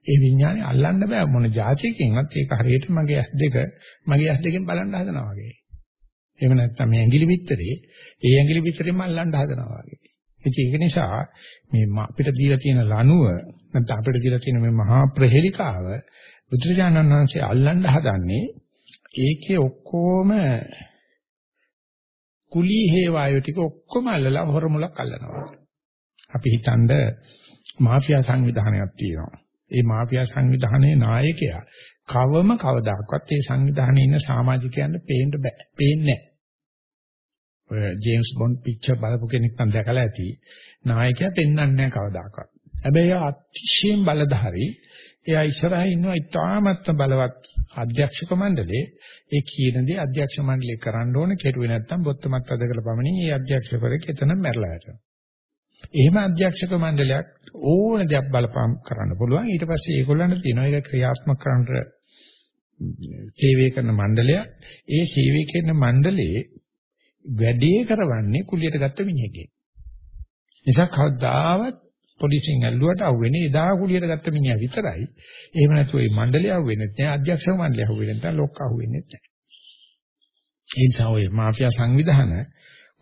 [SPEAKER 1] ඒ විඥානය අල්ලන්න බෑ මොන જાතියකින්වත් ඒක හරියට මගේ ඇස් දෙක මගේ ඇස් දෙකෙන් බලන්න හදනවා වගේ. එහෙම නැත්නම් මේ ඇඟිලි පිටරේ ඒ ඇඟිලි පිටරෙම අල්ලන්න හදනවා වගේ. ඒක නිසා මේ අපිට දීලා තියෙන ලනුව නැත්නම් අපිට දීලා තියෙන මේ මහා ප්‍රහෙලිකාව බුදුරජාණන් වහන්සේ අල්ලන්න හදන්නේ ඒකේ ඔක්කොම කුලී හේවායෝ ටික ඔක්කොම අල්ලලා හොරමුලක් අල්ලනවා. අපි හිතනද මාෆියා සංවිධානයක් තියෙනවා. ඒ මාෆියා සංවිධානයේ නායකයා කවම කවදාකවත් ඒ සංවිධානයේ ඉන්න සමාජිකයන්ට පේන්න බෑ. පේන්නේ නැහැ. ඔය ජේම්ස් බොන්ඩ් පික්චර් බලපු කෙනෙක් නම් දැකලා ඇති. නායකයා පෙන්වන්නේ නැහැ කවදාකවත්. හැබැයි අතිශයින් බලධාරී. එයා ඉස්සරහා ඉන්නවා ඉතාමත්ම බලවත් අධ්‍යක්ෂක මණ්ඩලයේ. ඒ කියන දේ අධ්‍යක්ෂ මණ්ඩලය කරන්න ඕනේ කෙරුවේ නැත්නම් බොත්තමත් අදකල පමණින් ඒ අධ්‍යක්ෂකවරයෙක් එතන මැරලා යනවා. එහෙම අධ්‍යක්ෂක මණ්ඩලයක් ඕන දෙයක් බලපෑම් කරන්න පුළුවන්. ඊට පස්සේ ඒගොල්ලන්ට තියෙනවා ඒක ක්‍රියාත්මක කරන්න සේවය කරන මණ්ඩලයක්. ඒ සේවය කරන මණ්ඩලයේ වැඩේ කරවන්නේ කුලියට ගත්ත මිනිහෙක්ගේ. නිසා කවදාවත් පොලිසියෙන් ඇල්ලුවට අහුවෙන්නේ එදා කුලියට ගත්ත මිනිහා විතරයි. එහෙම නැතුව මේ මණ්ඩලය අහුවෙන්නේ නැහැ, අධ්‍යක්ෂක මණ්ඩලය අහුවෙන්නේ නැහැ, ලොක් අහුවෙන්නේ නැහැ. ඒ නිසා ඔය මාෆියා සංවිධාන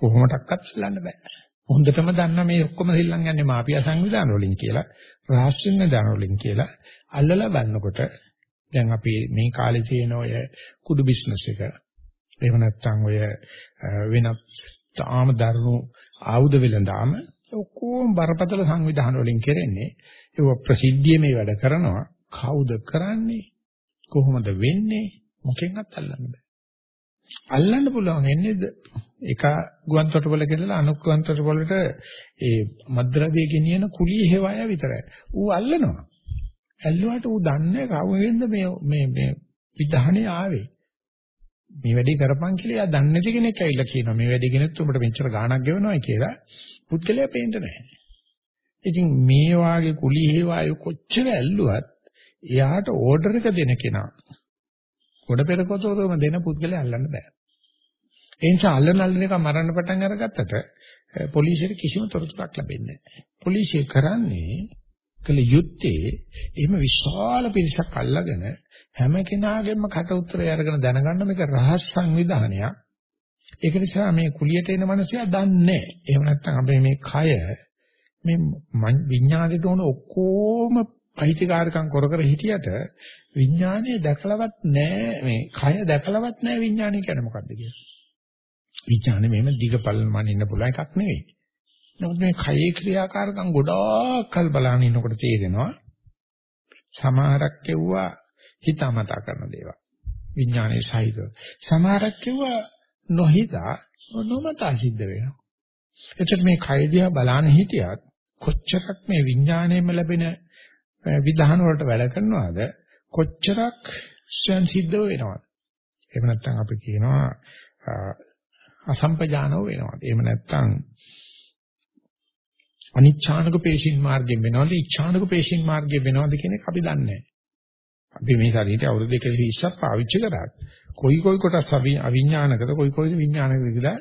[SPEAKER 1] කොහොමඩක්වත් සල්ලන්න බෑ. හොඳටම දන්න මේ ඔක්කොම සෙල්ලම් යන්නේ මාපියා සංවිධාන වලින් කියලා රාජ්‍ය සංවිධාන වලින් කියලා අල්ලලා ගන්නකොට දැන් අපි මේ කාලේ තියෙන ඔය කුඩු බිස්නස් එක එහෙම නැත්නම් ඔය වෙනත් තාම දරුණු ආයුධ වෙලඳාම ඔක්කොම බරපතල සංවිධාන වලින් කරන්නේ. ඒක ප්‍රසිද්ධියේ මේ වැඩ කරනවා. කවුද කරන්නේ? කොහොමද වෙන්නේ? මොකෙන්වත් අල්ලන්න බෑ. අල්ලන්න පුළුවන් එන්නේද එක ගුවන් තොටුපළ කියලා අනුක් ගුවන් තොටුපළට ඒ මද්ද්‍රව්‍ය ගෙනියන කුලිය හේවය විතරයි. ඌ අල්ලනවා. ඇල්ලුවාට ඌ දන්නේ කවෙන්ද මේ මේ මේ විධානේ ආවේ. මේ වැඩේ කරපන් කියලා එයා දන්නේ නැති කෙනෙක් ඇවිල්ලා කියනවා මේ වැඩේ ගෙනත් උඹට මෙච්චර ගාණක් ගෙවනවායි කියලා පුද්ගලයා පේන්නේ නැහැ. ඉතින් මේ වාගේ කුලී හේවායු කොච්චර ඇල්ලුවත් එයාට ඕඩර් එක දෙන කෙනා ගොඩ පෙරකොතෝරම දෙන පුද්ගලයා අල්ලන්න බෑ. ඒ නිසා අල්ලන අල්ලන එක මරන්න පටන් අරගත්තට eh, පොලිසියට කිසිම තොරතුරක් ලැබෙන්නේ නැහැ. පොලිසිය කරන්නේ කළ යුත්තේ එහෙම විශාල පිරිසක් අල්ලගෙන හැම කෙනාගේම කට උත්තරය අරගෙන දැනගන්න මේක රහස් සංවිධානයක්. ඒක නිසා මේ කුලියට එන මිනිසයා දන්නේ එහෙම නැත්නම් අපේ මේ කය මේ විඥාණයට ඕන ඔක්කොම අහිතිකාරකම් කර කර හිටියට විඥානය දැකලවත් නැහැ මේ කය දැකලවත් නැහැ විඥානය කියන්නේ මොකද්ද කියලා. විඥානේ මෙහෙම දිගපල් මනින්න පුළුවන් එකක් නෙවෙයි. නමුත් මේ කයේ ක්‍රියාකාරකම් ගොඩාක් කල් බලන ඉන්නකොට තේරෙනවා සමහරක් කෙව්වා හිතාමතා කරන දේවල්. විඥානයේ සහිතව. සමහරක් කෙව්වා නොහිතා නොමතා සිද්ධ වෙනවා. එතකොට මේ කය දිහා බලන හිටියත් කොච්චරක් මේ විඥාණයෙන්ම ලැබෙන විධාන වලට වැඩ කරනවද කොච්චරක් ස්වයන් සිද්ධ වෙනවද එහෙම නැත්නම් අපි කියනවා අසම්පජානව වෙනවද එහෙම නැත්නම් අනිච්ඡානක පේශින් මාර්ගයෙන් වෙනවද ඉච්ඡානක පේශින් මාර්ගයෙන් වෙනවද කියන එක අපි දන්නේ නැහැ. අපි මේ ශරීරය අවුරුදු 120ක් පාවිච්චි කරා. කොයි කොයි කොටස් අවිඥානිකද කොයි කොයි විඥානිකද කියලා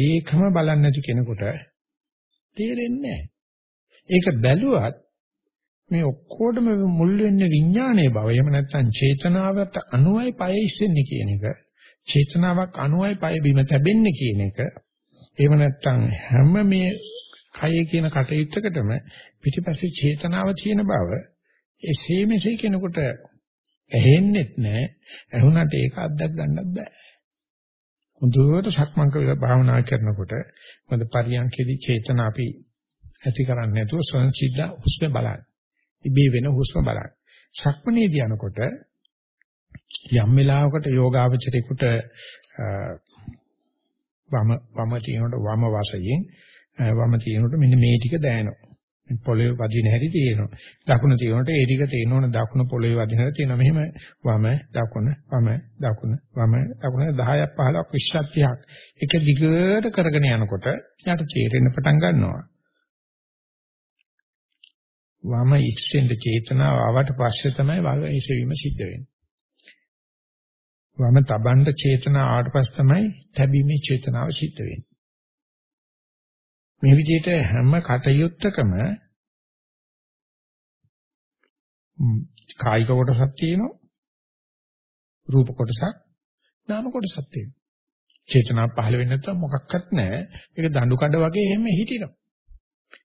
[SPEAKER 1] ඒකම බලන්නේ නැති කෙනෙකුට තේරෙන්නේ නැහැ. ඒක බැලුවත් මේ ඔක්කොටම මුල් වෙන්නේ විඥානයේ බව. එහෙම නැත්නම් චේතනාවට අනුවයි පය ඉස්සෙන්නේ කියන එක. චේතනාවක් අනුවයි පය බිම තැබෙන්නේ කියන එක. එහෙම නැත්නම් හැම මේ කය කියන කටයුත්තකටම පිටිපස්සේ චේතනාව තියෙන බව එසේ මෙසේ කෙනෙකුට ඇහෙන්නෙත් නැහැ. ඇහුණට ඒක අත්දැක ගන්නත් බෑ. හොඳට සක්මන් කරලා භාවනා කරනකොට මොකද පරියන්කේදී චේතන අපි ඇති කරන්නේ නැතුව ස්වයන් සිද්ධ හුස්ම බලන්න. ඉබේ වෙන හුස්ම බලන්න. සක්මනේදී යනකොට යම් වෙලාවකට යෝගාවචරේකට වම වම තියෙනකොට වම වාසයෙන් වම තියෙනකොට මෙන්න මේ ටික දැනෙනවා. පොළවේ වදින හැටි තියෙනවා. දකුණ තියෙනකොට ඒ ටික තේනවන දකුණ පොළවේ වදින හැටි තියෙනවා. මෙහෙම වම දකුණ වම දකුණ වම දකුණ 10ක් 15ක් 20ක් 30ක් එක දිගට කරගෙන යනකොට යාට තේරෙන්න පටන් ගන්නවා. වම ඉක්සෙන්ද චේතනාව ආවට පස්සේ තමයි වම ඉසවීම සිද්ධ වෙන්නේ. වම තබන්න චේතනාව ආවට පස්සේ තමයි තැබීමේ චේතනාව සිද්ධ වෙන්නේ. මේ විදිහට හැම කටයුත්තකම කායික කොටසක් තියෙනවා රූප කොටසක් නාම කොටසක් තියෙනවා. චේතනා පහළ වෙන්නේ නැත්නම් මොකක්වත් නැහැ. ඒක දඬු කඩ වගේ එහෙම හිටිනවා.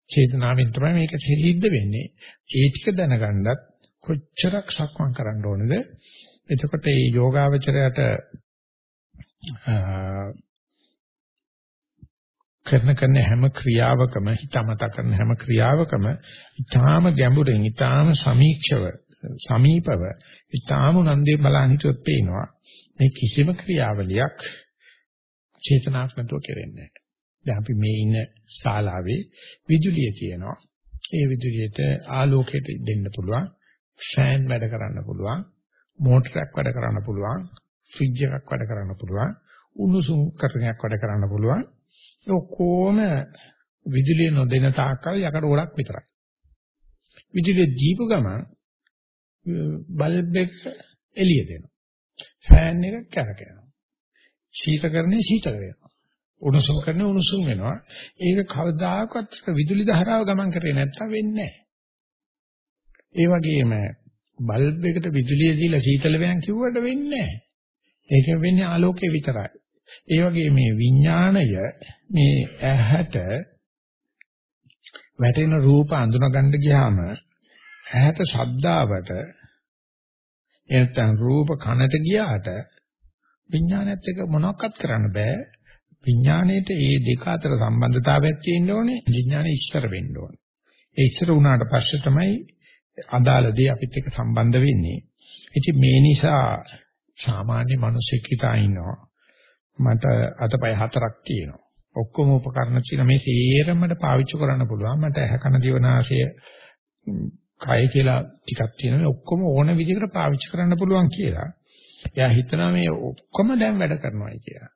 [SPEAKER 1] චේතනාවෙන් තමයි මේක සිද්ධ වෙන්නේ. ඒ ටික දැනගන්නත් කොච්චරක් සක්මන් කරන්න ඕනද? එතකොට මේ යෝගාවචරයට කරන කරන හැම ක්‍රියාවකම හිතමතා කරන හැම ක්‍රියාවකම ඊටාම ගැඹුරින් ඊටාම සමීක්ෂව සමීපව ඊටාම නන්දේ බලන් හිටියොත් පේනවා මේ කිසිම ක්‍රියාවලියක් චේතනාත්මකව කෙරෙන්නේ නැහැ. දැන් අපි මේ ඉන්න ශාලාවේ විදුලිය තියෙනවා. ඒ විදුලියට ආලෝකයට දෙන්න පුළුවන්, ෆෑන් වැඩ කරන්න පුළුවන්, මෝටරයක් වැඩ කරන්න පුළුවන්, ෆ්‍රිජ් එකක් වැඩ කරන්න පුළුවන්, උණුසුම් කරණයක් වැඩ කරන්න පුළුවන්. ඒ ඔක්කොම විදුලිය නොදෙන තාක්කල් යකඩ ගොඩක් විතරයි. විදුලිය දීපු ගමන් බල්බ් එක එළිය දෙනවා. ෆෑන් එක කැරකෙනවා. ශීතකරණය ශීතල වෙනවා. උණුසුම් කරන්නේ උණුසුම් වෙනවා. ඒක කවදාකවත් විදුලි ධාරාව ගමන් කරේ නැත්තම් වෙන්නේ නැහැ. ඒ වගේම බල්බ් එකට විදුලිය දීලා සීතල වෙනන් කිව්වට වෙන්නේ නැහැ. ඒක වෙන්නේ ආලෝකය විතරයි. ඒ වගේ මේ විඥාණය මේ ඇහැට වැටෙන රූප අඳුනගන්න ගියාම ඇහැට ශබ්දාවට එනතන් රූප කනට ගියාට විඥානයත් එක්ක මොනවක්වත් කරන්න බෑ. විඥාණයට මේ දෙක අතර සම්බන්ධතාවයක් තියෙන්න ඕනේ. විඥානය ඉස්සර වෙන්න ඕනේ. ඒ ඉස්සර වුණාට පස්සේ තමයි අදාළ දේ අපිත් එක්ක සම්බන්ධ වෙන්නේ. ඉතින් මේ නිසා සාමාන්‍ය මිනිසෙක් හිතා ඉන්නවා මට අතපය හතරක් තියෙනවා ඔක්කොම උපකරණ තියෙන මේ සියරමඩ පාවිච්චි කරන්න පුළුවන් මට ඇහ කන දිවනාශය කය කියලා ටිකක් තියෙනවා ඔක්කොම ඕන විදිහකට පාවිච්චි කරන්න පුළුවන් කියලා. එයා හිතනවා මේ ඔක්කොම දැන් වැඩ කරනවායි කියලා.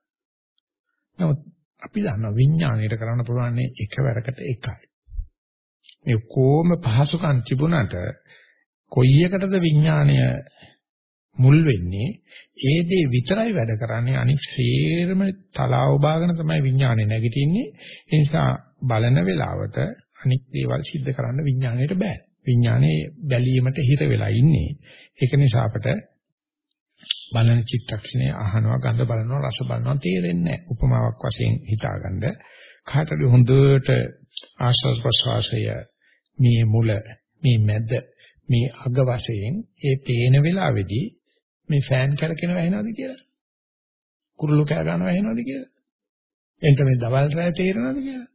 [SPEAKER 1] නමුත් අපි දන්නවා විඥාණයට කරන්න පුළුවන් එකවරකට එකයි. මේ කොහොම පහසුකම් තිබුණාට කොයි එකටද විඥාණය මුල් වෙන්නේ ඒ දේ විතරයි වැඩ කරන්නේ අනික් සේරම තලාව බාගෙන තමයි විඥානේ නැගිටින්නේ ඒ නිසා බලන වෙලාවට අනික් දේවල් සිද්ධ කරන්න විඥාණයට බෑ විඥානේ බැලීමට හිර වෙලා ඉන්නේ. ඒක නිසා අපට බලන චිත්තක්ෂණය අහනවා ගඳ බලනවා රස බලනවා තේරෙන්නේ නැහැ. උපමාවක් වශයෙන් හිතාගන්න කාටද හොඳට ආශ්වාස ප්‍රශ්වාසය මේ මුල මේ මැද මේ අග වශයෙන් ඒ පේන වෙලාවේදී මේ ෆෑන් කරකින වැහෙනවද කියලා කුරුළු කෑ ගන්නවා වැහෙනවද කියලා එතන මේ දවල් රැය තේරෙනවද කියලා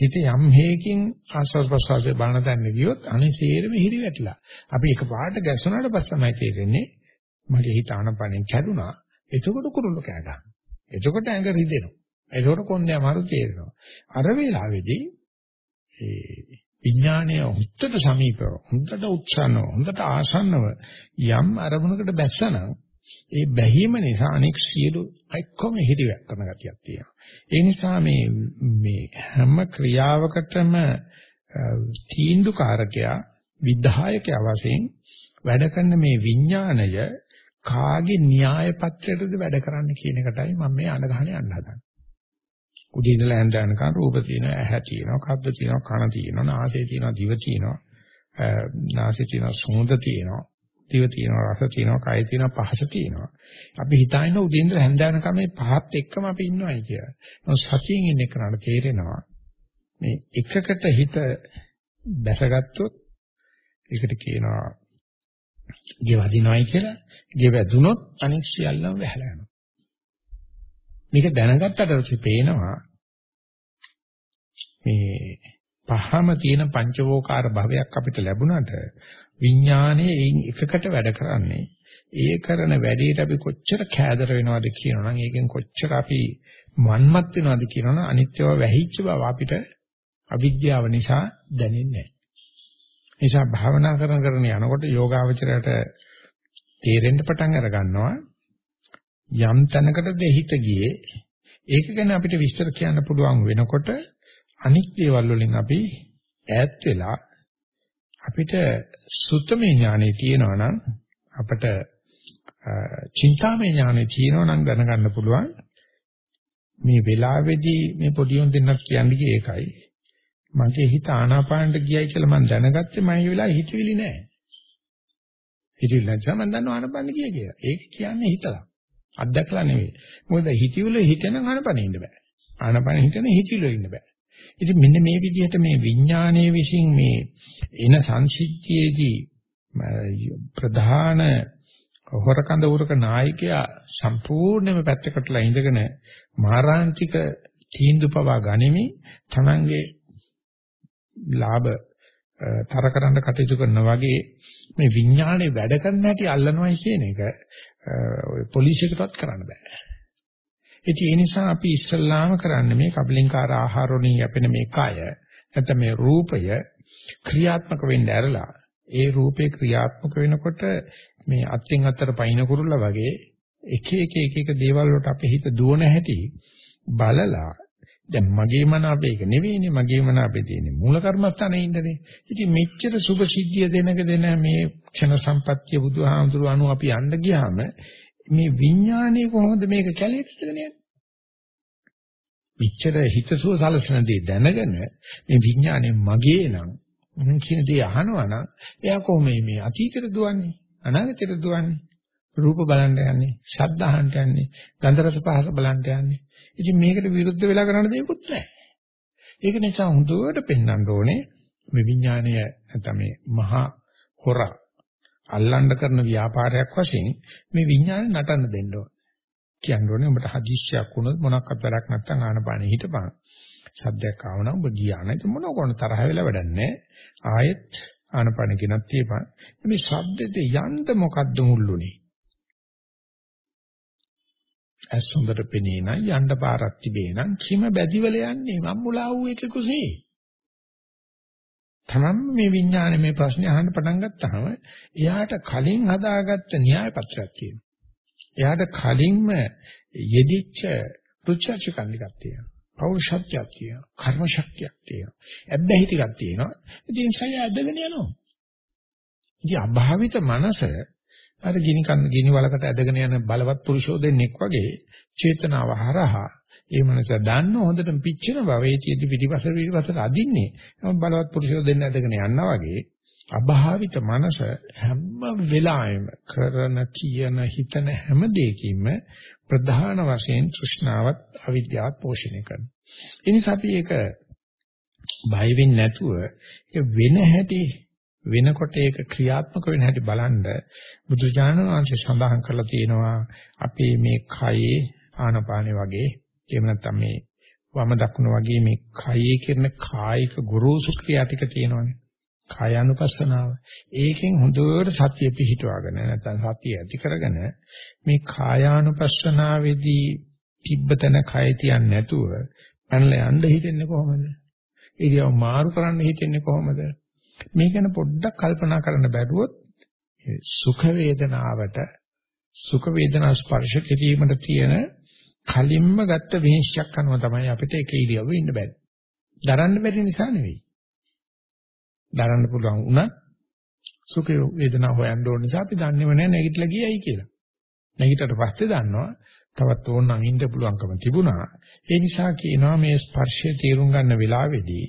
[SPEAKER 1] හිත යම් හේකින් ආස්වාද ප්‍රසවාසයේ බලන තැන ගියොත් අනිසේරම හිරි වැටිලා. අපි එකපාරට ගැස්සුණාට පස්සේ තමයි තේරෙන්නේ මගේ හිත ආනපනෙන් කැඩුනා. එතකොට කුරුල්ල කෑ ගන්නවා. එතකොට ඇඟ රිදෙනවා. එතකොට කොන්දේ අමාරු තේරෙනවා. අර වෙලාවේදී ඒ විඥානය හුත්තට සමීපව, හුත්තට උත්සන්නව, හුත්තට ආසන්නව යම් අරමුණකට බැස්සනම් ඒ බැහිම නිසා අනෙක් සියලු එක්කම හිරියක් කරන ගතියක් තියෙනවා. ඒ නිසා මේ මේ හැම ක්‍රියාවකටම තීන්දුවකාරකයා විධායකයා වශයෙන් වැඩ කරන මේ විඥාණය කාගේ න්‍යාය පත්‍රයටද වැඩ කරන්න කියන එකටයි මම මේ අනගහනේ යන්න හදන්නේ. උදේ ඉඳලා හැන්ද යනකම් රූප තියෙනවා, ඇහැ තියෙනවා, කබ්ද තියෙනවා, කන තියෙනවා, නාසය තියෙනවා, දිව තියෙනවා, නාසය තියෙනවා, සුවඳ තියෙනවා, දිව තියෙනවා රස තියෙනවා කය තියෙනවා පහස තියෙනවා. අපි හිතාගෙන උදේින්ද හැන්දෑවනකම් මේ පහත් එක්කම අපි ඉන්නවයි කියලා. නෝ සතියෙන් ඉන්න කෙනාට තේරෙනවා මේ එකකට හිත බැසගත්තොත් ඒකට කියනවා ගෙවදිනවයි කියලා. ගෙවැදුනොත් අනික් සියල්ලම වැහලා යනවා. මේක දැනගත්තට පස්සේ පේනවා මේ පහම තියෙන පංචවෝකාර භවයක් අපිට ලැබුණාට විඥානයේ එයින් එකකට වැඩ කරන්නේ. ඒ කරන වැඩේට අපි කොච්චර කෑදර වෙනවද කියනවනම් ඒකෙන් කොච්චර අපි මන්මත් වෙනවද කියනවනම් අනිත්‍යව වැහිච්ච බව අපිට අවිද්‍යාව නිසා දැනෙන්නේ නැහැ. නිසා භාවනා කරන කරන යනකොට යෝගාවචරයට තේරෙන්න පටන් අර ගන්නවා යම් තැනකට දෙහිත ගියේ ඒක ගැන අපිට විස්තර කියන්න පුළුවන් වෙනකොට අනික් දේවල් වලින් අපි ඈත් වෙලා අපිට සුත්තමේ ඥානෙ තියෙනවා නම් අපිට චින්තාමේ ඥානෙ තියෙනවා නම් දැනගන්න පුළුවන්. මේ වෙලාවේදී මේ පොඩි උන් දෙන්නක් කියන්නේ ඒකයි. මගේ හිත ආනාපානට ගියයි කියලා මම දැනගත්තේ මම ඒ වෙලාවේ හිතවිලි නෑ. හිතවිලි නැත්නම් මම දන්නවා ආනාපාන ගිය කියලා. ඒක කියන්නේ හිතලා. අත්දැකලා නෙවෙයි. මොකද හිතවිලි හිතෙන ආනාපානෙ ඉන්න බෑ. ආනාපාන හිතෙන හිතවිලි ඉන්න බෑ. ඉතින් මෙන්න මේ විදිහට මේ විඥානයේ විසින් මේ එන සංසිද්ධියේදී ප්‍රධාන හොරකඳ උරක නායකයා සම්පූර්ණයෙන්ම පැත්තකටලා ඉඳගෙන මාරාන්තික තීන්දුව පවා ගනිමින් තමන්ගේ ලාභ තර කරන්න කටයුතු කරනා වගේ මේ විඥානේ වැඩ කරන හැටි අල්ලනවයි කියන එක ඔය පොලිසියකටවත් කරන්න බෑ. ඉතින් ඒ නිසා අපි ඉස්සල්ලාම කරන්නේ මේ කබලින්කාර ආහාර වලින් යැපෙන මේ කය නැත්නම් මේ රූපය ක්‍රියාත්මක වෙන්න ඇරලා ඒ රූපේ ක්‍රියාත්මක වෙනකොට මේ අත්ෙන් අතට පයින් කුරුල්ලා වගේ එක එක එක එක දේවල් වලට අපේ හිත දුවන හැටි බලලා දැන් මගේ මන අපේක නෙවෙයිනේ මගේ මන අපේ තියෙන්නේ මූල කර්මස්ථානේ ඉන්නනේ. ඉතින් මෙච්චර සුභ සිද්ධිය දෙනක දෙන මේ ක්ෂණ සම්පත්‍ය බුදුහාමුදුරු අනු අපි යන්න ගියාම මේ විඥානය කොහොමද මේක කැලේටගෙන යන්නේ? විච්චර හිතසුව සලසන දේ දැනගෙන මේ විඥානය මගේ නම් මම කියන දේ අහනවා නම් එයා කොහොම මේ අතීතයට දුවන්නේ? අනාගතයට දුවන්නේ? රූප බලන්න යන්නේ, ශබ්ද අහන්න යන්නේ, ගන්ධ රස පහස බලන්න යන්නේ. ඉතින් මේකට විරුද්ධ වෙලා කරන්න දෙයක්වත් නැහැ. ඒක නිසා හොඳට පෙන්වන්න ඕනේ මේ විඥානය නැත්නම් මේ මහා හොරා අල්ලන්න කරන ව්‍යාපාරයක් වශයෙන් මේ විඥානය නටන්න දෙන්න ඕන. කියන්න ඕනේ උඹට හදිස්සියක් වුණොත් මොනක්වත් වැඩක් නැත්නම් ආනපානෙ හිටපන්. සද්දයක් ආවනම් ඔබ ගියා නැත්නම් මොන කරන තරහ වෙලා වැඩක් නැහැ. ආයෙත් ආනපානෙ ගෙනත් තියපන්. මේ ශබ්දෙට යන්න මොකද්ද මුල්ුනේ? ඇස් හොඳට පෙනේ නම් යන්න පාරක් තිබේ නම් කිම බැදිවල යන්නේ මම් මුලා වූ එක කුසේ. තමන් මේ විඥානේ මේ ප්‍රශ්නේ අහන්න පටන් ගත්තාම එයාට කලින් හදාගත්ත න්‍යාය පත්‍රයක් තියෙනවා. එයාට කලින්ම යෙදිච්ච රුචර්චකන්නිකක් තියෙනවා. පෞරුෂත්වයක් තියෙනවා. කර්ම ශක්තියක් තියෙනවා. ඇබ්බැහි ටිකක් තියෙනවා. ඉතින් සය ඇදගෙන යනවා. ඉතින් අභාවිත මනස අර ගිනි කන්න ගිනි වලකට ඇදගෙන යන බලවත් පුරුෂෝ දෙන්නෙක් වගේ චේතනාව හරහා ඒ මනස දන්න හොඳටම පිච්චෙන බව ඒ චේති පිටිපස පිටිපසට අදින්නේ නමුත් බලවත් පුරුෂෝ දෙන්න ඇදගෙන යනවා වගේ අභාවිත මනස හැම වෙලාවෙම කරන කියන හිතන හැම දෙයකින්ම ප්‍රධාන වශයෙන් තෘෂ්ණාවත් අවිද්‍යාවත් පෝෂණය කරනවා. ඒ නිසා අපි ඒක බය වෙන්නේ නැතුව වෙන හැටි වෙනකොට ඒක ක්‍රියාත්මක වෙන හැටි බලන්න බුදුජානක වංශය සඳහන් කරලා තියෙනවා අපේ මේ කයේ ආනපානේ වගේ එහෙම නැත්නම් මේ වම දකුණ වගේ මේ කයේ කරන කායික ගුරුසු ක්‍රියා ටික තියෙනවානේ. කාය අනුපස්සනාව. ඒකෙන් හොඳට සතිය පිහිටවාගෙන නැත්නම් සතිය ඇති කරගෙන මේ කායානුපස්සනාවේදී තිබ්බතන කය තියන්නේ නැතුව පැනලා යන්න හිතෙන්නේ කොහොමද? ඉරියව් මාරු කරන්න හිතෙන්නේ කොහොමද? මේ ගැන පොඩ්ඩක් කල්පනා කරන්න බැරුවොත් සුඛ වේදනාවට සුඛ වේදනා ස්පර්ශ කිරීමට තියෙන කලින්ම ගත්ත විනිශ්චයක් අනුව තමයි අපිට ඒක ඉරියව්ව ඉන්න බැරි. දරන්න බැරි නිසා නෙවෙයි. දරන්න පුළුවන් වුණත් සුඛ වේදනා හොයන්න ඕන නිසා අපි දන්නේම නැහැ නැගිටලා ගියයි කියලා. නැගිටට පස්සේ දන්නවා තවත් ඕනනම් ඉන්න පුළුවන්කම තිබුණා. ඒ නිසා කියනවා මේ ස්පර්ශය තේරුම් ගන්න වෙලාවේදී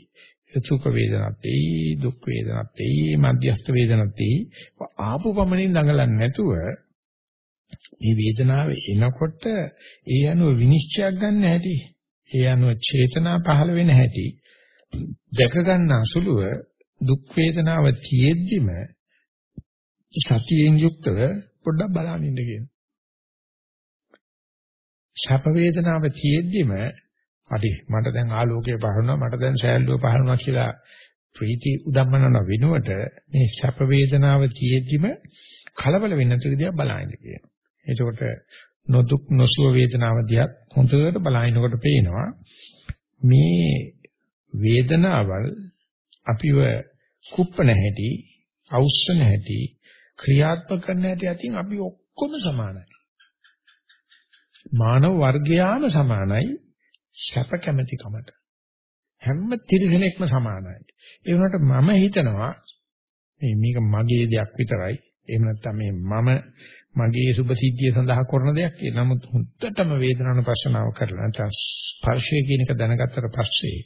[SPEAKER 1] සුඛ වේදනත් එයි දුක් වේදනත් එයි මධ්‍යස්ථ වේදනත් එයි ආපු පමණින් දඟලන්නේ නැතුව මේ වේදනාව එනකොට ඒ අනුව විනිශ්චයක් ගන්න හැටි ඒ අනුව චේතනා පහළ වෙන හැටි දැක ගන්න අසුලුව දුක් වේදනාව තියෙද්දිම සතියෙන් යුක්තව පොඩ්ඩක් බලන්න ඉන්න කියන. ශප වේදනාව තියෙද්දිම හරි මට දැන් ආලෝකය පහරනවා මට දැන් සෑල්ලුව පහරනවා කියලා ප්‍රීති උදම්මනන වෙනුවට මේ සැප වේදනාව තියෙද්දිම කලබල වෙන්නේ නැති දිහා බලන්න කියනවා. එතකොට නොදුක් නොසුව වේදනාව දිහා හොඳට බලනකොට පේනවා මේ වේදනාවල් අපිව කුප්පන හැටි, අවුස්සන හැටි, ක්‍රියාත්මක කරන හැටි අතින් අපි ඔක්කොම සමානයි. මානව වර්ගයාම සමානයි සැප කැමැතිකමට හැම තිරසනෙක්ම සමානයි. ඒ වුණාට මම හිතනවා මේ මේක මගේ දෙයක් විතරයි. එහෙම නැත්නම් මේ මම මගේ සුභ සිද්ධිය සඳහා කරන දෙයක්. ඒ නමුත් හුත්තටම වේදනානුපස්සනාව කරලා නැත්නම් ස්පර්ශය කියන එක දැනගත්තට පස්සේ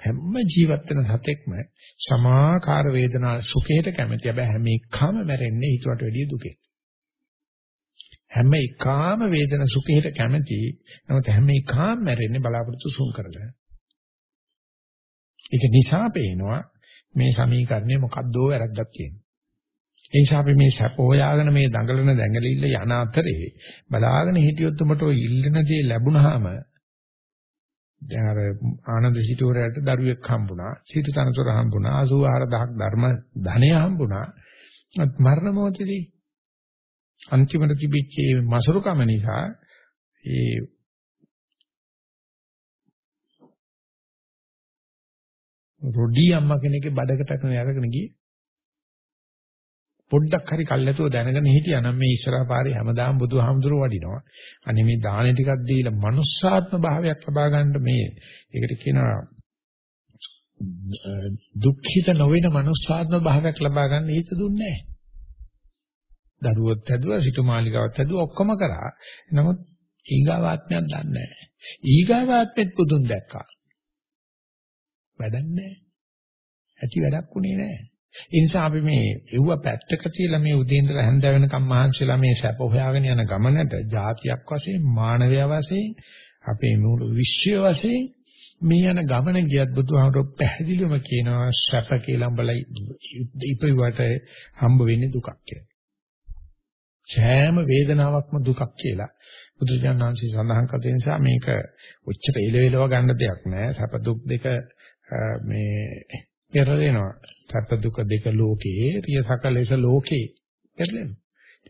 [SPEAKER 1] හැම ජීවත් වෙන සතෙක්ම සමාකාර වේදනා සුඛයට කැමති. හැබැයි හැම එකම මැරෙන්නේ හිතුවට වැඩිය දුකේ. හැම එකාම වේදන සුඛයට කැමති. නමුත් හැම එකාම මැරෙන්නේ බලාපොරොත්තු සුන් කරගෙන. ඒක නිසා පේනවා මේ සමීකරණය මොකද්දෝ වැරද්දක් තියෙනවා. ඒ නිසා අපි මේ සැප හොයාගෙන මේ දඟලන දැඟලිල්ල යන අතරේ බලාගෙන හිටියොත් උඹට ඔය ඉල්ලන දේ ලැබුණාම දැන් අර ආනන්ද සිටුවරයට දරුවෙක් හම්බුණා, සිටු තනතුර හම්බුණා, 84000ක් ධර්ම ධනය හම්බුණා. මරණ මොහොතේදී අන්තිමට තිබිච්ච මේ මසුරුකම නිසා ඒ රොඩි අම්මා කෙනෙක්ගේ බඩකට අරගෙන අරගෙන ගියේ පොඩ්ඩක් හරි කල්ැතුව දැනගෙන හිටියා නම් මේ ඉස්සරහා පාරේ හැමදාම බුදුහාමුදුරුව වඩිනවා. අනේ මේ දාන ටිකක් දීලා මනුස්සාත්ම භාවයක් ලබා ගන්න මේ ඒකට කියනවා දුක්ඛිත නොවන මනුස්සාත්ම භාවයක් ලබා ගන්න හිත දුන්නේ නැහැ. දරුවොත් හැදුවා, සිටුමාලිකාවත් හැදුවා ඔක්කොම කරා. නමුත් ඊගාවාත්මයක් දන්නේ නැහැ. ඊගාවාත්මෙත් පුදුන් දැක්කා. වැඩක් නැහැ. ඇති වැඩක් උනේ නැහැ. ඒ නිසා අපි මේ එව්ව පැත්තක තියලා මේ උදේ ඉඳලා හැන්ද වෙනකම් මහන්සිලා මේ සැප හොයාගෙන යන ගමනට જાතියක් වශයෙන් මානවයා වශයෙන් අපේ මුළු විශ්වය වශයෙන් මේ යන ගමන ගියත් බුදුහාමුදුරුවෝ පැහැදිලිවම කියනවා සැප කියලා උඹලා ඉපිවට හම්බ වෙන්නේ දුකක් කියලා. සෑම වේදනාවක්ම දුකක් කියලා. බුදුජානනාංශي සඳහන් කළ නිසා මේක උච්චර ඉලෙලව ගන්න දෙයක් නෑ. සැප දුක් දෙක මේ පෙරලෙනවා. සැප දුක දෙක ලෝකේ, රියසකලෙස ලෝකේ පෙරලෙනවා.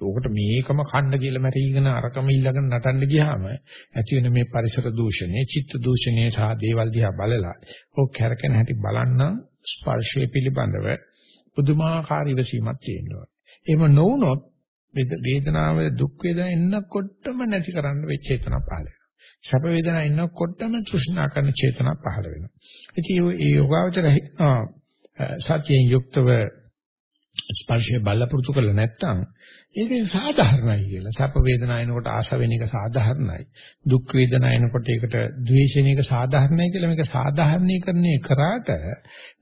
[SPEAKER 1] ඕකට මේකම කන්න කියලා මැරීගෙන අරකම ඊළඟට නටන්න ගියාම ඇති වෙන මේ පරිසර දූෂණය, චිත්ත දූෂණය සහ දේවල් දිහා බලලා ඕක කැරකෙන හැටි බලන්න ස්පර්ශය පිළිබඳව පුදුමාකාර ඉවසීමක් තියෙනවා. එහෙම නොවුනොත් වේදනාව දුක් වේදනා එන්නකොටම නැති කරන්න වෙච්ච චේතනා පහළ වෙනවා. සැප වේදනා එන්නකොටම තෘෂ්ණා කරන චේතනා පහළ වෙනවා. ඉතින් මේ යෝගාවචර සත්‍යයෙන් යුක්තව ස්පර්ශය බලපුරුතු කරලා නැත්නම් ඒක සාධාරණයි කියලා. සැප වේදනා එනකොට ආශ වෙන එක සාධාරණයි. දුක් වේදනා එනකොට ඒකට ද්වේෂණ එක සාධාරණයි කියලා මේක සාධාරණීකරණය කරාට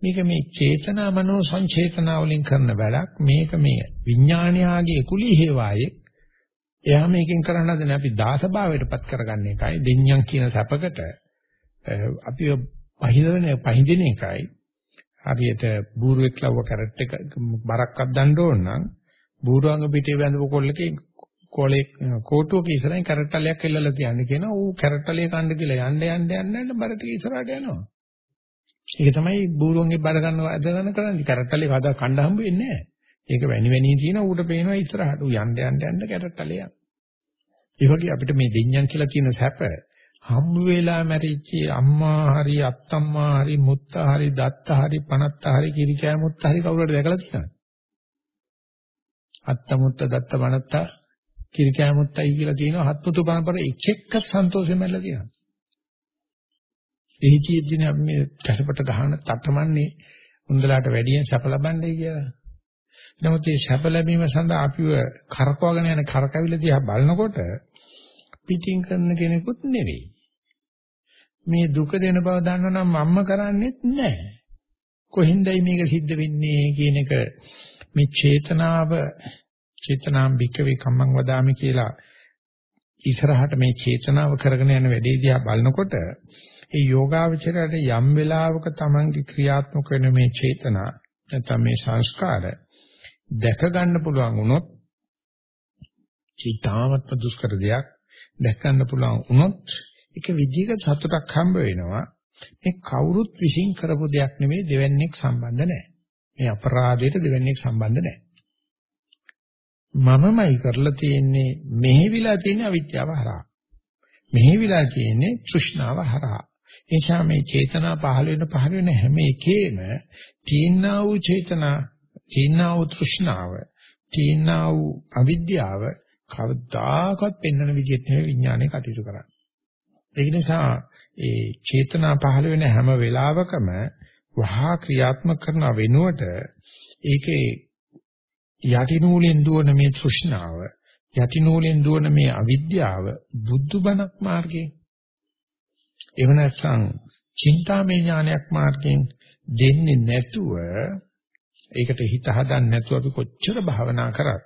[SPEAKER 1] මේක මේ චේතනා මනෝ සංචේතනා වලින් කරන වැඩක්. මේක මේ විඥානයාගේ කුලී හේවායේ එයා මේකෙන් කරන්න හදන අපි දාසභාවයටපත් කරගන්න එකයි දෙඤ්ඤම් කියන සැපකට අපි පහිනවන පහින්දින එකයි හරියට බූරුවෙක් ලව්ව කැරට් එක බරක්ක් අද්දන්න ඕන නම් බූරුවංග පිටේ බැඳපු කොල්ලකේ කොලේ කෝටුවක ඉස්සරහින් කැරට්ටලයක් එල්ලලා තියන්නේ කියනවා ඌ කැරට්ටලේ කන්න කියලා යන්න යන්න යන්න යන්න බර ටික ඉස්සරහට යනවා. ඒක තමයි බූරුවන්ගේ බර ගන්නව අද ගන්න කරන්නේ කැරට්ටලේ කවදා කණ්ඩ හම්බ වෙන්නේ නැහැ. ඒක වැනි වැනි තියෙන ඌට පේනවා ඉස්සරහට ඌ යන්න යන්න යන්න කැරට්ටලේ යන. ඒ වගේ අපිට මේ දෙඤ්ඤම් කියලා තියෙන සැප හම්බ වෙලා මැරිච්ච අම්මා හරි අත්තම්මා හරි මුත්තා හරි දත්තා හරි පණත්තා හරි කිරිකෑ මුත්තා හරි කවුරුහරි දැකලා තියෙනවද? අත්තමුත්ත දත්ත වණත්ත කිරිකෑමුත්තයි කියලා තියෙනවා හත්මුතු පරම්පර එක එක සන්තෝෂෙම මැල්ලා තියෙනවා. එහි කියද්දිනේ අපි මේ කැසපට ගහන තටමන්නේ උන්දලාට වැඩියෙන් සැප ලබන්නේ කියලා. නමුත් මේ සැප ලැබීම සඳහා අපිව කරකවගෙන යන කරකැවිලි දිහා බලනකොට පිටින් කරන කෙනෙකුත් නෙවෙයි. මේ දුක දෙන බව දන්නවනම් මම්ම කරන්නේත් නැහැ. කොහෙන්දයි මේක සිද්ධ වෙන්නේ කියන එක මේ චේතනාව චේතනාම් භික්කවේ කම්මං වදාමි කියලා ඉස්සරහට මේ චේතනාව කරගෙන යන වැඩේ දිහා බලනකොට ඒ යෝගාවචරයට යම් වෙලාවක Tamange ක්‍රියාත්මක වෙන මේ චේතනා නැත්නම් මේ සංස්කාර දැක ගන්න පුළුවන් වුණොත් චිතාමත්ම දුෂ්කර දෙයක් දැක ගන්න පුළුවන් වුණොත් ඒක විදිහක සතුටක් හම්බ වෙනවා. මේ කවුරුත් විශ්ින් කරපු දෙයක් නෙමෙයි දෙවන්නේක් සම්බන්ධ නැහැ. මේ අපරාධයට දෙවන්නේක් සම්බන්ධ නැහැ. මමමයි කරලා තියෙන්නේ මෙහෙවිලා තියෙන අවිද්‍යාව හරහා. මෙහෙවිලා තියෙන්නේ තෘෂ්ණාව හරහා. ඒ නිසා මේ චේතනා පහළ වෙන පහළ වෙන හැම එකේම තීනා වූ චේතනා, තීනා වූ තෘෂ්ණාව, තීනා වූ අවිද්‍යාව කවදාකවත් පෙන්වන විදිහට නෙවෙයි විඥානය කටයුතු කරන්නේ. ඒ නිසා ඒ චේතනා පහළ වෙන හැම වෙලාවකම වහා ක්‍රියාත්මක කරන වෙනුවට ඒකේ යටිනූලෙන් දුවන මේ තෘෂ්ණාව යටිනූලෙන් දුවන මේ අවිද්‍යාව බුද්ධබණක් මාර්ගයෙන්. එව නැත්නම් චින්තාමය ඥානයක් මාර්ගයෙන් දෙන්නේ නැතුව ඒකට හිත හදන්න නැතුව අපි කොච්චර භාවනා කරත්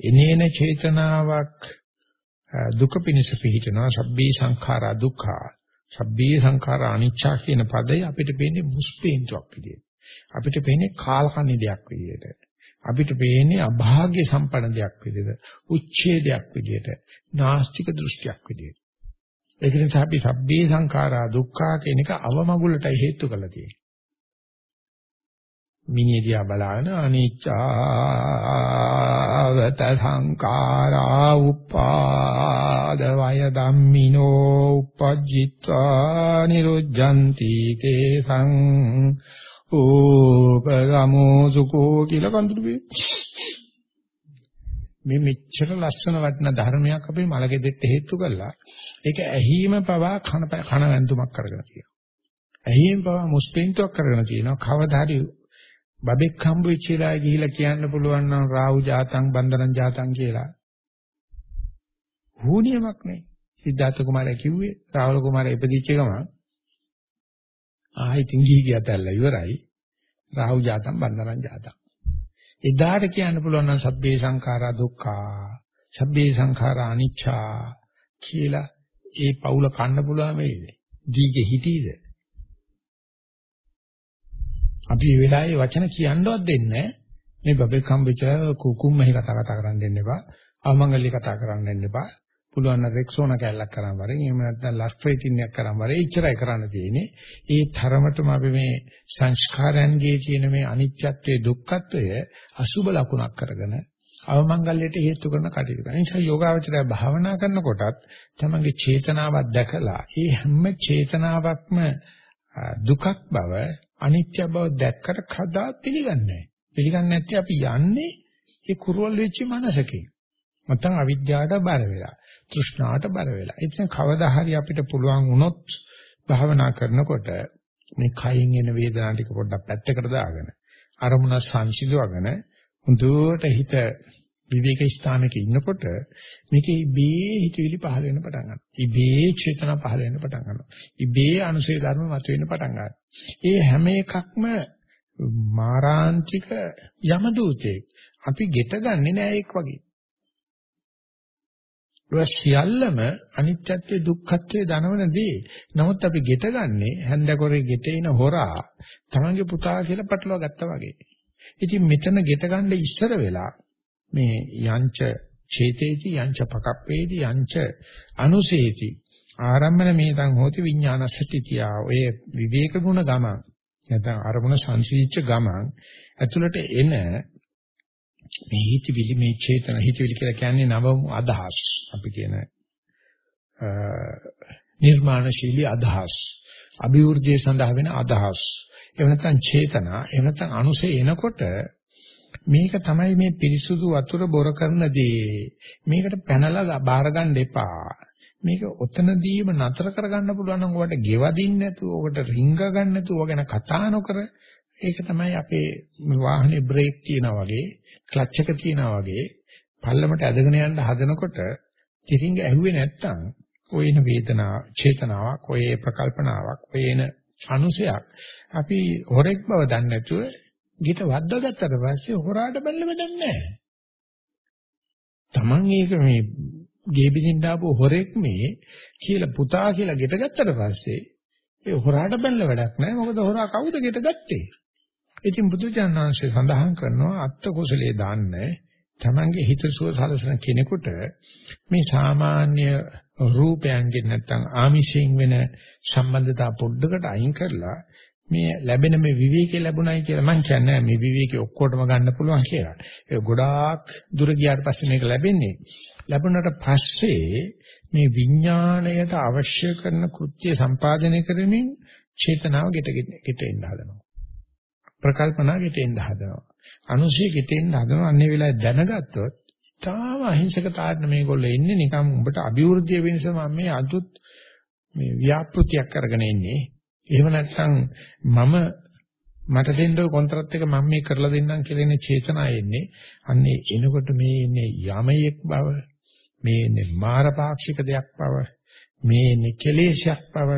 [SPEAKER 1] එනේන චේතනාවක් දුක පිණිස පිහිටනවා සබ්බේ සංඛාරා දුක්ඛා. සබ්බේ සංඛාරා අනිච්චා කියන පදය අපිට පේන්නේ මුස්පේන්තුවක් විදියට. අපිට පේන්නේ කාලකන්ණි දෙයක් විදියට. අපිට පේන්නේ අභාග්‍ය සම්පන්න දෙයක් විදියට. උච්ඡේදයක් විදියට. නාස්තික දෘෂ්ටියක් විදියට. ඒක නිසා අපි සබ්බේ සංඛාරා දුක්ඛා කියන එක අවමගුලටයි හේතු කරලා තියෙන්නේ. මිනිදියා බලාගෙන අනිච්චාවත සංකාරා උපාද වය ධම්මිනෝ uppajjitva niruddhanti තේසං ඕපගමෝ සුකෝ කියලා කඳුළු මේ මෙච්චර ලස්සන වටින ධර්මයක් අපි මලගෙදෙට්ට හේතු කළා ඒක ඇහිම පවා කන කන වැන්දුමක් කරගෙන තියෙනවා. ඇහිම පවා මුස්පින්තුවක් කරගෙන තියෙනවා. කවදා හරි බබෙක් හම්බ වෙච්ච වෙලාවේ ගිහිලා කියන්න පුළුවන් නම් රාහු ජාතං බන්දනං ජාතං කියලා. හුනියමක් නේ. සිද්ධාර්ථ කුමාරයා කිව්වේ රාහුල කුමාරයා ඉපදිච්ච ගමන් ආයි තින්ගී ගියතල්ලා ඉවරයි. රාහු ජාතම් බන්ධනං ජාතම්. එදාට කියන්න පුළුවන් නම් සබ්බේ සංඛාරා දුක්ඛා. සබ්බේ සංඛාරා අනිච්චා කියලා ඒ පවුල කන්න පුළුවන් වෙයිද? දීගේ හිටීද? අපි මේ වෙලාවේ වචන කියන්නවත් දෙන්නේ මේ බබෙක් හම්බෙච්ච කුකුම් මෙහි කතා කතා කරන්න දෙන්න එපා. අවමංගල්‍ය කතා කරන්න දෙන්න එපා. පුළුවන් නම් රෙක්සෝනා කැල්ලක් කරන් වරෙන් එහෙම නැත්නම් ලස්ට්‍රේටින් එකක් කරන් වරේ ඉච්චරයි කරන්න තියෙන්නේ. ඒ තරමටම අපි මේ සංස්කාරයන්ගේ තියෙන මේ අනිත්‍යත්වයේ දුක්ඛත්වය අසුබ ලකුණක් කරගෙන අවමංගල්‍යයට හේතු කරන කටයුතු කරන නිසා යෝගාවචරය භාවනා කරනකොටත් තමන්ගේ චේතනාවක් දැකලා ඒ හැම චේතනාවක්ම දුකක් බව අනිත්‍ය බව දැක්කට කදා පිළිගන්නේ නැහැ. පිළිගන්නේ නැත්නම් අපි යන්නේ ඒ කුරුවල් වෙච්ච මනසකින්. නැත්නම් අවිද්‍යාවට බර වෙලා, තෘෂ්ණාවට බර වෙලා. ඒ නිසා කවදා හරි අපිට පුළුවන් වුණොත් භාවනා කරනකොට මේ කයින් එන වේදනා ටික පොඩ්ඩක් පැත්තකට දාගෙන අරමුණ සංසිඳවගෙන හොඳට හිත විවේක ස්ථානයක ඉන්නකොට මේකේ ඉබේ හිතවිලි පහළ වෙන්න පටන් ගන්නවා. ඉබේ චේතනා පහළ වෙන්න පටන් ගන්නවා. ඉබේ අනුසය ධර්ම මතුවෙන්න පටන් ගන්නවා. ඒ හැම එකක්ම මාරාන්තික යම දූතෙක්. අපි ගෙට ගන්නෙ නෑ එක් වගේ. ඒ සියල්ලම අනිත්‍යත්වයේ දුක්ඛත්වයේ දනවන දේ. නමුත් අපි ගෙට ගන්නෙ හැන්දකොරේ ගෙට එන හොරා තමන්ගේ පුතා කියලා පටලවා ගත්තා වගේ. ඉතින් මෙතන ගෙට ගන්න ඉස්සර වෙලා මේ යංච චේතේති යංච පකප්පේති යංච අනුසේති. ආරම්මන මේතං හෝති විඥානස්සතිතියා ඔය විවේක ගුණ ගමන් නැත්නම් අරමුණ සංසිඳිච්ච ගමන් ඇතුළට එන මේ හිතවිලි මේ චේතන හිතවිලි කියලා කියන්නේ නව අදහස්. අපි කියන නිර්මාණශීලී අදහස්. අභිවෘද්ධිය සඳහා වෙන අදහස්. එහෙම නැත්නම් චේතනා එහෙම නැත්නම් අනුසය එනකොට මේක තමයි මේ පිරිසුදු වතුර බොර කරන දේ. මේකට පැනලා බාර ගන්න එපා. මේක ඔතනදීම නතර කරගන්න පුළුවන් නම් ඔයාලට ගෙවදින්න නැතුව, ඔකට රිංග ගන්න නැතුව, ඔය ගැන කතා නොකර ඒක තමයි අපේ වාහනේ බ්‍රේක් තියනා වගේ, ක්ලච් එක තියනා වගේ පල්ලමට ඇදගෙන යන්න හදනකොට තිරින්ග ඇහුවේ නැත්තම් ඔය එන වේදනා, චේතනාවක්, ඔය ප්‍රකල්පනාවක්, ඔය එන අනුසයක් අපි හොරෙක් බව දන්නේ නැතුව ගිට වද්දාගත්තට පස්සේ හොරාට බැලල වැඩක් නැහැ. Taman ඒක මේ ගේ බින්දින්න ආපු හොරෙක් මේ කියලා පුතා කියලා ගෙට ගත්තට පස්සේ ඒ හොරාට බැලල වැඩක් නැහැ. මොකද හොරා කවුද ගෙට ගත්තේ? ඉතින් බුදුචානන්සේ සඳහන් කරනවා අත්ත කුසලයේ දාන්නේ තමන්ගේ හිතසුව සලසන කෙනෙකුට මේ සාමාන්‍ය රූපයන්ගෙන් නැත්තම් ආමිෂයෙන් වෙන සම්බන්ධතා පොඩ්ඩකට අයින් කරලා මේ ලැබෙන මේ විවේකේ ලැබුණයි කියලා මම කියන්නේ මේ විවේකේ ඔක්කොටම ගන්න පුළුවන් කියලා. ඒක ගොඩාක් දුර ගියාට පස්සේ මේක ලැබෙන්නේ. ලැබුණාට පස්සේ මේ විඥාණයට අවශ්‍ය කරන කෘත්‍ය සම්පාදනය කරමින් චේතනාව ගෙට ගෙට එන්න හදනවා. ප්‍රකල්පනා ගෙට එන්න හදනවා. අනුශය ගෙට එන්න හදනවා. අන්නේ වෙලාවේ දැනගත්තොත් තාම අහිංසක තාරණ මේගොල්ලෝ ඉන්නේ නිකන් උඹට අභිවෘද්ධිය වෙනස මම මේ අදුත් මේ ව්‍යාපෘතියක් කරගෙන ඉන්නේ එහෙම නැත්නම් මම මට දෙන්න ඔය කොන්ත්‍රාත් එක මම මේ කරලා දෙන්නම් කියලා ඉන්නේ චේතනාව එන්නේ. අන්නේ එනකොට මේ ඉන්නේ යමයෙක් බව, මේ ඉන්නේ මාරපාක්ෂික දෙයක් බව, මේ ඉන්නේ කෙලේශයක් බව,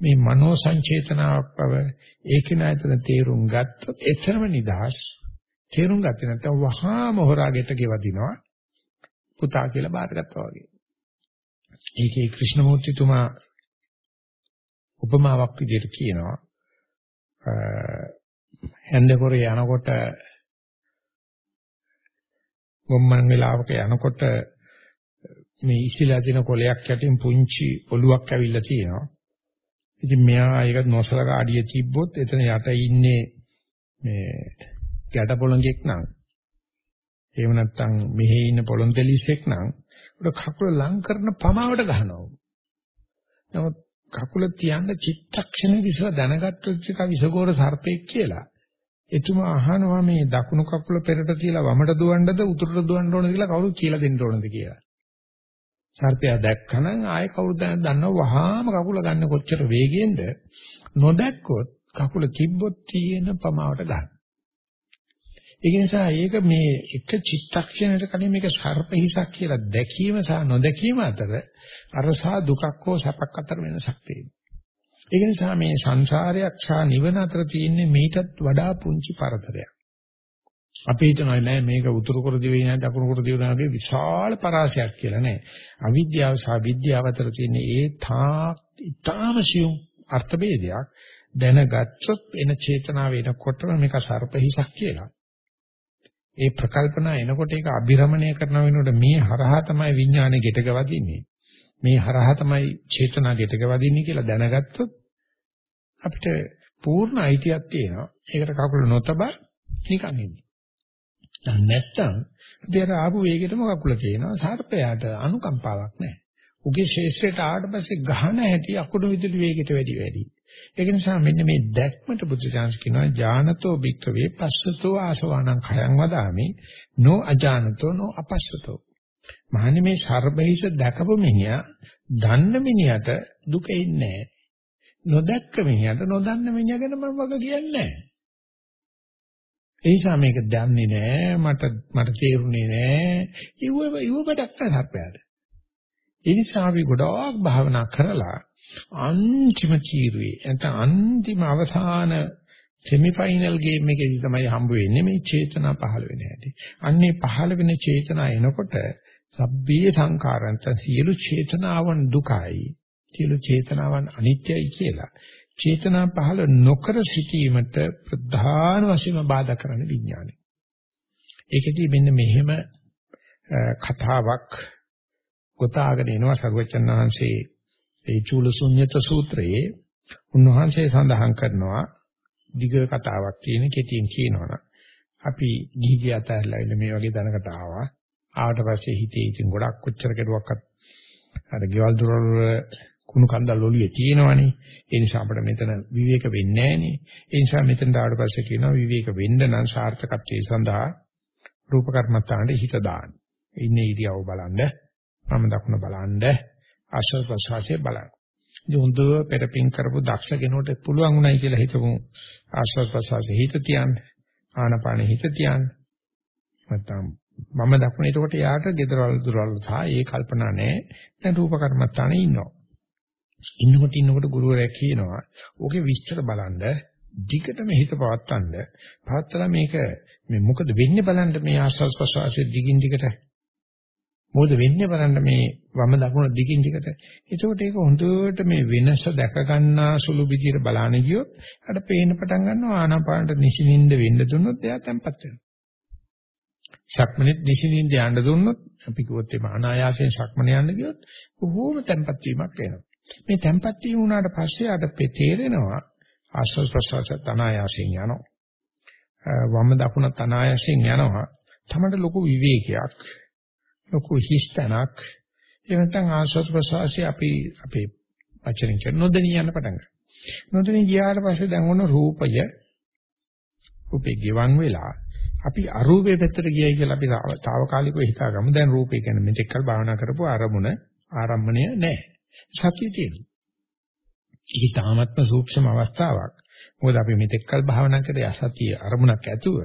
[SPEAKER 1] මේ මනෝ සංචේතනාවක් බව ඒක නෑතන තේරුම් ගත්තොත් එතරම් නිදහස්. තේරුම් ගත්තේ නැත්නම් වහාම හොරාගෙට ගෙවදිනවා. පුතා කියලා බාරගත්තා වගේ. ඒකේ ක්‍රිෂ්ණමූර්තිතුමා උපමාවක් විදිහට කියනවා හැන්දකොරේ යනකොට ගොම්මන් වෙලාවක යනකොට මේ ඉසිලා දින කොලයක් යටින් පුංචි ඔලුවක් ඇවිල්ලා තියෙනවා. ඉතින් මෙයා ඒක නොසලකා අඩිය තිබ්බොත් එතන යට ඉන්නේ මේ ගැට පොළඟෙක් නම් එහෙම නැත්නම් මෙහි ඉන්න පොළොන්තෙලිසෙක් නම් උඩ කකුල ලං කරන පමාවට ගහනවා. නමුත් කකුල තියන්න චිත්තක්ෂණේ විස දැනගත්තොත් එක විසගෝර සර්පෙක් කියලා. එතුමා අහනවා මේ දකුණු කකුල පෙරට තියලා වමට දුවන්නද උතුරට දුවන්න ඕනද කියලා කවුරුත් කියලා දෙන්න ඕනද කියලා. සර්පයා දැක්කනම් ආයේ කවුරුද දන්නව වහාම කකුල ගන්න කොච්චර වේගෙන්ද නොදැක්කොත් කකුල තිබ්බොත් තියෙන පමාවට ගන්න. ඒ නිසා ඒක මේ එක චිත්තක්ෂණයකට කලින් මේක සර්ප හිසක් කියලා දැකීම සහ නොදැකීම අතර අරසා දුකක් හෝ සැපක් අතර වෙනසක් තියෙනවා. ඒක නිසා මේ සංසාරයක් සහ නිවන අතර තියෙන්නේ මේකටත් වඩා පුංචි පරතරයක්. අපි හිතනවා නෑ මේක උතුරු කර දිවේ නෑ දකුණු කර දිවේ නෑ විශාල පරාසයක් කියලා නෑ. අවිද්‍යාව සහ විද්‍යාව අතර තියෙන ඒ තා ඊතාමසියුම් අර්ථ ભેදයක් දැනගත්තොත් එන චේතනාව එනකොටම මේක සර්පහිසක් කියලා. ඒ ප්‍රකල්පනා එනකොට ඒක අභිරමණය කරන වෙනකොට මේ හරහා තමයි විඥානය ගෙටක වදින්නේ. මේ හරහා තමයි චේතනා ගෙටක වදින්නේ කියලා දැනගත්තොත් අපිට පූර්ණ අයිතියක් තියෙනවා. ඒකට කකුල නොතබා නිකන් ඉන්නේ. දැන් නැත්තම් දෙර ආපු වේගෙටම කකුල තියෙනවා. සර්පයාට අනුකම්පාවක් නැහැ. උගේ ශේෂ්ත්‍රයට ආවට පස්සේ ගහන හැටි අකුණු විදුලි වේගයට වැඩි වැඩි. ඒක නිසා මෙන්න මේ දැක්මට බුද්ධ කියනවා ඥානතෝ භික්කවේ පස්සතෝ ආසවානං khයං වදාමි නෝ අජානතෝ නෝ අපස්සතෝ මහන්නේ මේ සර්බහිස දැකපු මිනිහා දන්න මිනිහට දුක ඉන්නේ නොදැක්ක මිනිහට නොදන්න මිනිහා ගැන මම වග කියන්නේ නැහැ. ඒ නිසා මේක දන්නේ නැහැ මට මට තේරුනේ නැහැ. ඉව ඉව බඩක් නැහැ සර්පයාට. ඒ නිසා අපි ගොඩාක් භාවනා කරලා අන්තිම චීරුවේ නැත්නම් අන්තිම අවසාන සෙමි ෆයිනල් ගේම් එකේදී තමයි හම්බ වෙන්නේ මේ චේතනා පහළ වෙන හැටි. අන්නේ පහළ වෙන චේතනා එනකොට සබ්බේ සංඛාරන්ත සියලු චේතනාවන් දුකයි. සියලු චේතනාවන් අනිත්‍යයි කියලා. චේතනා පහළ නොකර සිටීමට ප්‍රධාන වශයෙන්ම බාධා කරන විඥානය. ඒකෙදී මෙන්න මෙහෙම කතාවක් ගොතාගෙන එනවා සර්වචන් වහන්සේ ඒ චූලසුඤ්ඤත සූත්‍රයේ උන්වහන්සේ සඳහන් කරනවා දිග කතාවක් තියෙන කෙටියෙන් කියනවනම් අපි ගිහිගේ අතහැරලා ඉන්න මේ වගේ දැනකට ආවා ආවට පස්සේ හිතේ ඉතින් ගොඩක් කොච්චර කෙරුවක්වත් අර ගෙවල් දොරවල් කුණු කන්දල් ඔලියේ තියෙනවනේ. ඒ නිසා අපිට මෙතන විවේක වෙන්නේ නැහනේ. ඒ නිසා මෙතන ආවට පස්සේ කියනවා විවේක වෙන්න නම් සාර්ථකත්වයේ සඳහා රූප කර්මත්තාන්ට හිත දාන්න. ඉන්නේ ඉරියව බලන්න. මම දකුණ බලන්න. ආශ්‍රව ප්‍රසවාසයේ බලන්න. ඉතින් හොඳ පෙරපින් කරපු දක්ෂ කෙනෙකුට පුළුවන් උනායි කියලා හිතමු ආශ්‍රව ප්‍රසවාසයේ හිත තියන්න ආනපාන හිත තියන්න. නැත්නම් මම දකුණ එතකොට යාට gedarwal durwal සහ ඒ කල්පනා නැහැ. දැන් රූප කර්මස්ථානේ ඉන්නවා. ඉන්නකොට ඉන්නකොට ගුරුවරයා කියනවා ඕකේ විස්තර බලන්න දිගටම හිත පවත්තන්න පවත්තලා මේක මේ මොකද වෙන්නේ බලන්න මේ ආස්වාස් ප්‍රසවාසයේ දිගින් දිගට මොකද වෙන්නේ බලන්න මේ වම දකුණ දිගින් දිගට. ඒකෝට ඒක හොඳට මේ වෙනස දැක ගන්නා සුළු විදියට බලන්න ගියොත් අර පේන්න පටන් ගන්නවා ආනාපානට නිසිනින්ද වෙන්න දුන්නොත් එයා තැම්පත් වෙනවා. ශක්මනෙත් නිසිනින්ද යන්න දුන්නොත් අපි කිව්වොත් ඒ අනායාසයෙන් ශක්මන යන්න ගියොත් බොහෝම තැම්පත් වීමක් වෙනවා. මේ තැම්පත් වීම වුණාට පස්සේ අර තේරෙනවා ආස්වාද ප්‍රසවාස තනායාසයෙන් යනවා. වම දකුණ තනායාසයෙන් යනවා. තමයි ලොකු විවේකයක් ලොකු හිස්තනක් එහෙම නැත්නම් ආශ්වාස ප්‍රශ්වාසය අපි අපේ වචනින් කියන නොදෙනී යන පටන් ගන්නවා. නොදෙනී ගියාට පස්සේ දැන් ඔන්න රූපය රූපේ ගෙවන් වෙලා අපි අරූපේ පැත්තට ගියයි කියලා අපි తాවකාලිකව හිතාගමු. දැන් රූපේ කියන්නේ මෙතෙක් කල් භාවනා කරපු අරමුණ ආරම්භණය නැහැ. සතිය තියෙනවා. ඒක තාමත්ම සූක්ෂම අවස්ථාවක්. මොකද අපි මෙතෙක්කල් භාවනා කරේ අසතිය අරමුණක් ඇතුව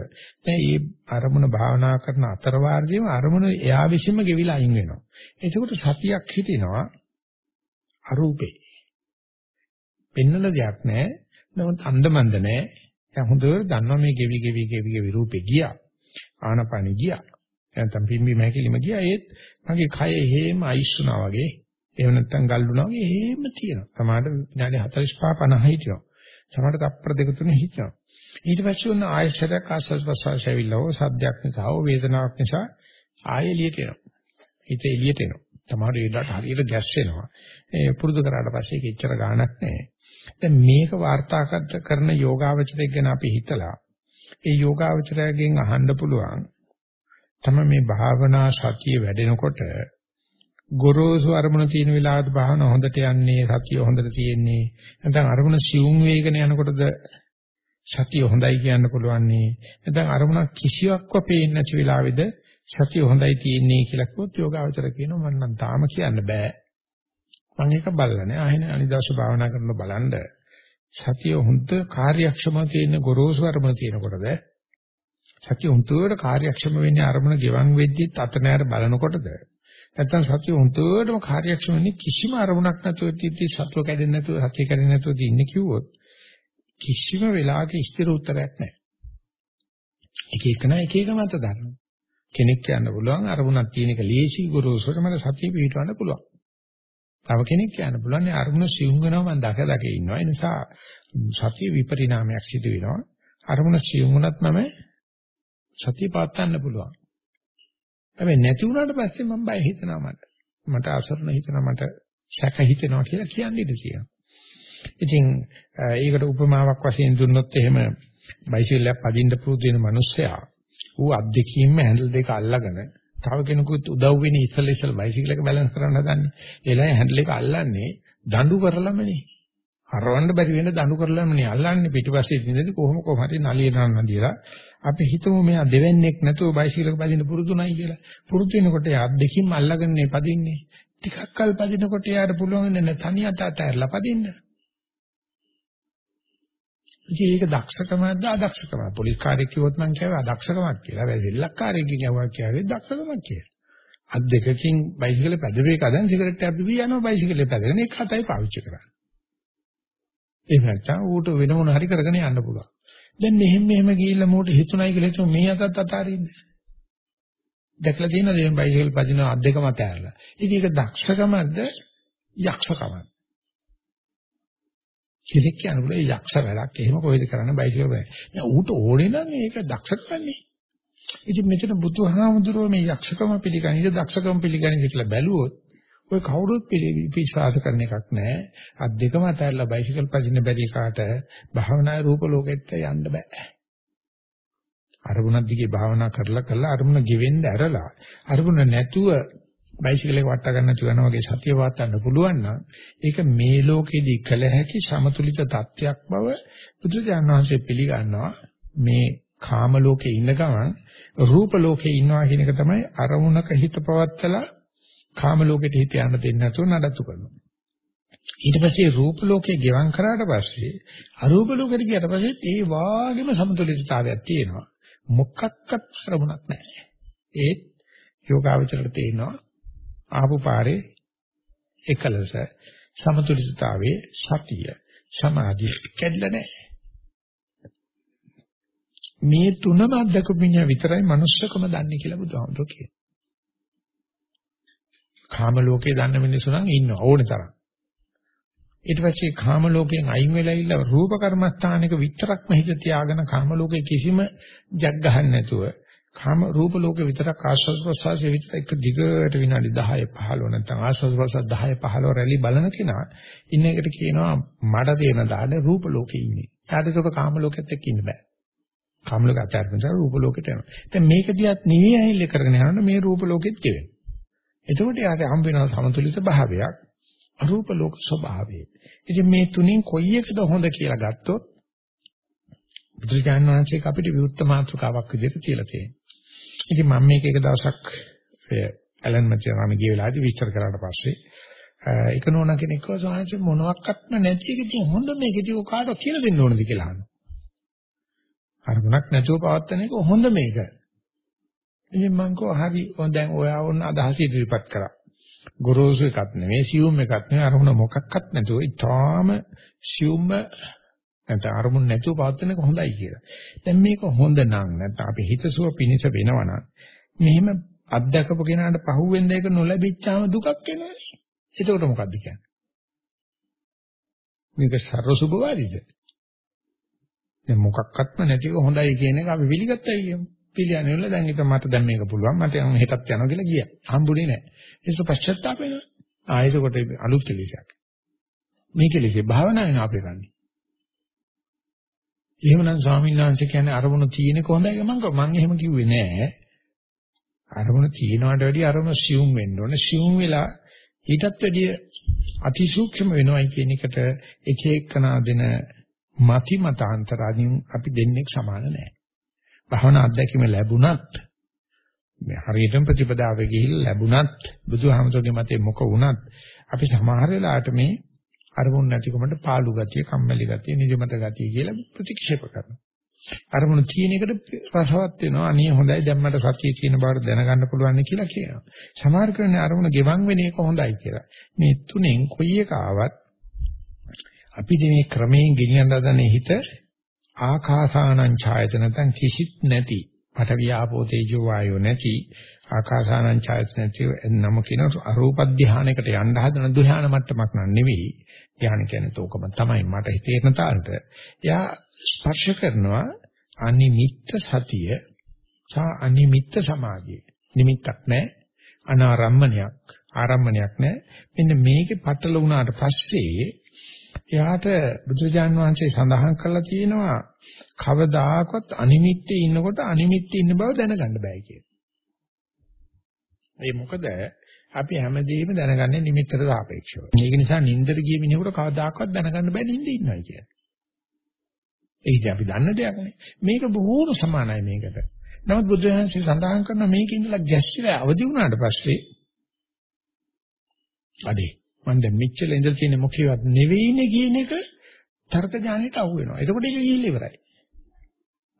[SPEAKER 1] දැන් මේ අරමුණ භාවනා කරන අතර වාර්ගයේම අරමුණ එයා විසින්ම ගෙවිලා අයින් වෙනවා. එතකොට සතියක් හිටිනවා අරූපේ. පෙන්නල දෙයක් නැහැ. නමුත් අන්දමන්ද නැහැ. දැන් හොඳට දන්නවා මේ ගෙවි ගෙවි ගෙවි ගෙවි රූපේ ගියා. ආනපන ගියා. නැත්නම් පිම්බි මහැකිලිම ගියා. ඒත් මගේ කය හේම අයිස්සුනා වගේ එහෙම නැත්නම් ගල්ුණා වගේ එහෙම තියෙනවා. සමහරට විනාඩි 45 50 හිටිනවා. සමහර තප්පර දෙක තුන හිටිනවා. ඊට පස්සේ උන ආයශරයක් ආස්වාද ප්‍රසවාස ඇවිල්ලා හෝ සද්දයක් නිසා හෝ වේදනාවක් නිසා ආයෙ එළියට එනවා. හිත එළියට එනවා. සමහර වෙලාවට හරියට ගැස් වෙනවා. ඒ පුරුදු කරාට පස්සේ ඒක එච්චර ගාණක් නැහැ. දැන් මේක වාර්තාගත කරන යෝගාවචරයක් ගැන අපි හිතලා ඒ යෝගාවචරයෙන් අහන්න පුළුවන් තමයි මේ භාවනා සතිය වැඩෙනකොට ගොරෝසු අරමුණ තියෙන වෙලාවට භාවන හොඳට යන්නේ සතිය හොඳට තියෙන්නේ. නැත්නම් අරමුණ සිවුම් වේගන යනකොටද සතිය හොඳයි කියන්න පුළුවන් නේ. නැත්නම් අරමුණ කිසියක්ව පේන්නේ නැති වෙලාවේද සතිය හොඳයි තියෙන්නේ කියලා කිව්වොත් යෝගාවචර කියනවා මම නම් තාම කියන්න බෑ. මම ඒක බලලා නෑ. ආයෙන අනිදාස භාවනා කරනකොට බලන්න. සතිය හොඳ කාර්යක්ෂම තියෙන ගොරෝසු අරමුණ තියෙනකොටද සතිය උන්තුවට කාර්යක්ෂම වෙන්නේ අරමුණ ගෙවන් වෙද්දිත් අත නෑර බලනකොටද? නැත්නම් සතිය උන්තුවටම කාර්යක්ෂම වෙන්නේ කිසිම අරමුණක් නැතුව තියදී සතුව කැඩෙන්නේ නැතුව සතිය කැඩෙන්නේ නැතුව ඉන්නේ කිව්වොත් කිසිම වෙලාවක ස්ථිර උත්තරයක් නැහැ. එක එකන එක එක මත ගන්නවා. කෙනෙක් කියන්න පුළුවන් අරමුණක් තියෙන එක ලේසි ගුරුසුර මට සතිය පිටවන්න පුළුවන්. තව කෙනෙක් කියන්න පුළුවන් අරමුණ සිවුම් වෙනවා මම දැක දැක ඉන්නවා. ඒ නිසා සතිය විපරිණාමයක් සිදු වෙනවා. අරමුණ සිවුම් වුණත් මම සතිය පාත්තන්න පුළුවන්. හැබැයි නැති වුණාට පස්සේ මම බය හිතනවා මට. මට අසරණ හිතනවා මට සැක හිතෙනවා කියලා කියන්න ඉඩ තියෙනවා. ඉතින් ඒකට උපමාවක් වශයෙන් දුන්නොත් එහෙම බයිසිකලයක් පදින්න පුරුදු වෙන මිනිස්සයා ඌ අත් දෙකින්ම හැන්ඩල් දෙක අල්ලගෙන තව කෙනෙකුත් උදව් වෙන ඉස්සෙල්ල ඉස්සෙල්ල බයිසිකල් එක බැලන්ස් කරන්න හදන්නේ. ඒලයි හැන්ඩල් එක අල්ලන්නේ දඬු කරලමනේ. හරවන්න බැරි වෙන දඬු කරලමනේ අල්ලන්නේ පිටිපස්සේ ඉඳි කොහොම කොහම හරි නලියනන්න දිලා අපි හිතමු මෙයා දෙවන්නේක් නැතුව බයිසිකල් එක පදින්න පුරුදු නැහැ කියලා. පුරුදු වෙනකොට අත් දෙකින්ම අල්ලගෙන පදින්නේ. ටිකක් කල් පදිනකොට යාට පුළුවන් වෙන්නේ තනි අත අතහැරලා පදින්න. ඉතින් ඒක දක්ෂකමක්ද අදක්ෂකමක්ද? පොලිස් කාර්යයක් කිව්වොත් මං කියව අදක්ෂකමක් කියලා. හැබැයි සෙල්ලක්කාරයෙක් කියවුවා කියවේ දක්ෂකමක් කියලා. අත් දෙකකින් බයිසිකලේ පැදවේ කදන් සිගරට් එකක් බිවි යනවා බයිසිකලේ පැදගෙන ඒක හතයි පාවිච්චි කරන්නේ. ඒ නැත්තම් ඌට වෙන මොන හරි කරගෙන යන්න පුළුවන්. දැන් මෙහෙම මෙහෙම ගිහිල්ලා මූට හිතුණයි කියලා හිතුව මේ අතත් අතාරින්න. දැකලා තියෙනවද මේ බයිසිකල් පදින අත් දෙකම අතහැරලා. ඉතින් ඒක දක්ෂකමක්ද යක්ෂකමක්ද? කෙනෙක් කියනකොට ඒ යක්ෂ වැඩක් එහෙම කොහෙද කරන්න බයිසිකල් වැඩ. නෑ ඌට ඕනේ නම් ඒක දක්ෂකමන්නේ. ඉතින් මෙතන බුදුහාමුදුරුවෝ මේ යක්ෂකම පිළිගන්නේ දක්ෂකම පිළිගන්නේ කියලා බැලුවොත් ඔය කවුරුත් විශ්වාස කරන එකක් නෑ. අත් දෙකම අතහැරලා බයිසිකල් පදින්න බැරි කාට භාවනායේ රූප ලෝකෙට යන්න බෑ. අරමුණක් දිගේ භාවනා කරලා කරලා අරමුණ ගෙවෙන්න ඇරලා අරමුණ නැතුව බයිසිකල් එක වට ගන්න තුන වගේ සතිය වාතන්න පුළුවන් නම් ඒක මේ ලෝකෙදී කළ හැකි සමතුලිත තත්ත්වයක් බව බුදුරජාණන් වහන්සේ පිළිගන්නවා මේ කාම ලෝකේ ඉන්න ගමන් රූප ලෝකේ ඉන්නවා කියන එක තමයි අරමුණක හිත පවත්තලා කාම ලෝකෙට හිත යන්න දෙන්නේ නැතුව නඩත්තු කරනවා ඊට පස්සේ රූප ලෝකේ ගෙවම් කරාට පස්සේ අරූප ලෝකෙට ගියට පස්සේ ඒ වාගේම සමතුලිතතාවයක් තියෙනවා මොකක්වත් අරමුණක් නැහැ ඒත් යෝගාවචරයට තේනවා ආපු පාරේ එකලස සමතුලිතතාවයේ සතිය සමාධිය කැඩලා නැහැ. මේ තුනම අද්දකපින්න විතරයි manussකම දන්නේ කියලා බුදුහාමුදුරුවෝ කියනවා. කාම ලෝකේ දන්න මිනිස්සු නම් ඉන්නවා ඕනේ තරම්. ඊට පස්සේ කාම ලෝකයෙන් අයින් වෙලා ඉල්ල රූප කර්මස්ථානික විතරක්ම හිත තියාගෙන කාම ලෝකේ කිසිම ජග් ගහන්න නැතුව කාම රූප ලෝකේ විතරක් ආස්වාද ප්‍රසආසයේ විතර එක දිගට විනාඩි 10 15 නැත්නම් ආස්වාද ප්‍රසආස 10 15 රැලි බලන කෙනා ඉන්න එකට කියනවා මඩ දෙන දාන රූප ලෝකේ ඉන්නේ. ඊට ඒක කාම ලෝකෙත් එක්ක ඉන්න බෑ. කාම ලෝක අත්‍යර්ථ නිසා රූප ලෝකෙට යනවා. දැන් මේක දිහත් නිවි ඇහිල්ල කරගෙන යනකොට මේ රූප ලෝකෙත් කියවෙනවා. එතකොට යාට හම් වෙනවා සමතුලිත භාවයක් අරූප ලෝක ස්වභාවය. ඉතින් මේ තුنين කොයි එකද හොඳ කියලා ගත්තොත් බුදුරජාණන් වහන්සේ අපිට විවුර්ත මාතෘකාවක් විදිහට කියලා තියෙනවා. ඉතින් මම මේක එක දවසක් ඇලන් මැචරාමි ගිය වෙලාවේදී විස්තර කරාට පස්සේ ඒක නෝනා කෙනෙක්ව සාංශ මොනවත්ක්ම නැති එක ඉතින් හොඳ මේකදී ඔය කාටවත් කියලා දෙන්න ඕනද කියලා අහනවා. අරමුණක් නැතුව පවත්තන එක හොඳ මේක. ඉතින් මං කෝ හරි දැන් ඔයා වුණ අදහස ඉදිරිපත් කරා. ගොරෝසු එකක් නෙමෙයි සියුම් එකක් නෙමෙයි අරමුණ මොකක්වත් නැතුව ඊටාම සියුම්ම නැත්නම් අරමුණ නැතුව පවත්වන එක හොඳයි කියලා. දැන් මේක හොඳ නම් නැත්නම් අපි හිතසුව පිනිස වෙනවා නම් මෙහෙම අත්දකපු කෙනාට පහුවෙන්ද ඒක නොලැබිච්චාම දුකක් එනවා. එතකොට මොකද්ද කියන්නේ? මේක සර්වසුභවාදීද? දැන් මොකක්වත්ම නැතිව හොඳයි කියන එක අපි පිළිගත්තා කියමු. පිළියන්නේ නැහැ දැන් ඒක මට දැන් මේක පුළුවන් මට හෙටත් යනවා කියලා ගියා. හම්බුනේ නැහැ. ඒක පශ්චාත්තාප වෙනවා. ආයෙත් කොට අලුත් කෙලෙසක්. මේ කෙලෙසේ භාවනාවෙන් අපේ ගන්නේ. එහෙමනම් ස්වාමීන් වහන්සේ කියන්නේ අරමුණ තියෙනක හොඳයි මම මම එහෙම කිව්වේ නෑ. අරමුණ තියෙනවට වැඩිය අරමුණ සියුම් වෙන්න ඕනේ. සියුම් වෙලා ඊටත් වැඩිය අතිසූක්ෂම වෙනවයි කියන එකට එක එකනා දෙන මති මතාන්තරාදීන් අපි දෙන්නේ සමාන නෑ. භවනා අධ්‍යක්ෂම ලැබුණත් මේ හරියටම ප්‍රතිපදාවේ ගිහිල්ලා ලැබුණත් බුදුහාමතුගේ මතේ මොක වුණත් අපි සමහර වෙලාවට මේ අරමුණ නැතිකමට පාළු ගතිය, කම්මැලි ගතිය, නිදිමත ගතිය කියලා ප්‍රතික්ෂේප කරනවා. අරමුණු තියෙන එකට රසවත් වෙනවා. අනේ හොඳයි දැන් මට සතිය තියෙන බවට දැනගන්න පුළුවන් කියලා කියනවා. සමහර කෙනෙක් අරමුණ ගෙවන් වෙන එක හොඳයි කියලා. මේ තුනෙන් කොයි එක ආවත් අපි මේ ක්‍රමයෙන් ගෙනියන්න හදන හිත ආකාසානං ඡායතන නැත්නම් කිසිත් නැති පඨවි ආපෝ තේජෝ වායෝ නැති ආකාසානං ඡායතන නැති නම කියන අරූප ධානයකට යන්න හදන ධ්‍යාන මට්ටමක් නෙවෙයි. ධ්‍යාන කියන්නේ තෝකම තමයි මට හිතේන තාලට. එයා ස්පර්ශ කරනවා අනිමිත්ත සතිය සහ අනිමිත්ත සමාධිය. නිමිත්තක් නැහැ. අනාරම්මණයක් ආරම්මණයක් නැහැ. මෙන්න මේකේ පටල වුණාට පස්සේ එයාට බුදුජාන් වහන්සේ සඳහන් කරලා තියෙනවා කවදාකවත් අනිමිත්තේ ඉන්නකොට අනිමිත්තේ ඉන්න බව දැනගන්න බෑ කියලා. ඒ මොකද අපි හැමදේම දැනගන්නේ නිමිත්තට සාපේක්ෂව. ඒක නිසා නින්දට ගිය මිනිහෙකුට කවදාකවත් දැනගන්න බෑ නින්දේ ඉන්නවයි කියලා. ඒක අපි දන්න දෙයක් නේ. මේක බොහෝම සමානයි මේකට. නමුත් බුදුහන්සේ සඳහන් කරන මේක ඉඳලා ගැස්සිලා අවදි වුණාට පස්සේ අඩේ මම දැන් මෙච්චර ඉඳලා තියෙන මොකේවත් නෙවෙයිනේ කියන එක තර්ක ඥානෙට අහු වෙනවා. එතකොට ඒක ගිහිල්ලා ඉවරයි.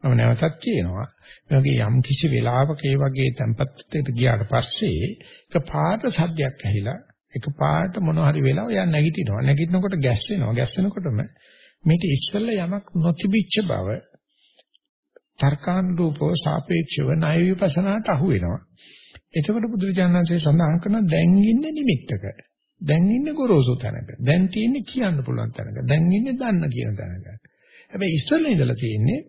[SPEAKER 1] මම නැවතත් කියනවා මේ වගේ යම් කිසි වෙලාවක ඒ වගේ tempත්තට ගියාට පස්සේ එක පාට සද්දයක් ඇහිලා එක පාට මොන හරි වෙලාව යා නැගිටිනවා. නැගිටිනකොට ගැස් වෙනවා. ගැස් වෙනකොටම මේක ඉස්සෙල්ලා යමක් නොතිබිච්ච බව තර්කානුරූපව සාපේක්ෂව ණය විපස්සනාට අහු වෙනවා. එතකොට බුදුරජාණන්සේ සඳහන් කරන දැන් ඉන්නේ නිමිත්තක. දැන් ඉන්නේ ගොරෝසු තැනක. දැන් තියෙන්නේ කියන්න පුළුවන් තැනක. දැන් ඉන්නේ දන්න කියන තැනක. හැබැයි ඉස්සෙල්ලා ඉඳලා තියෙන්නේ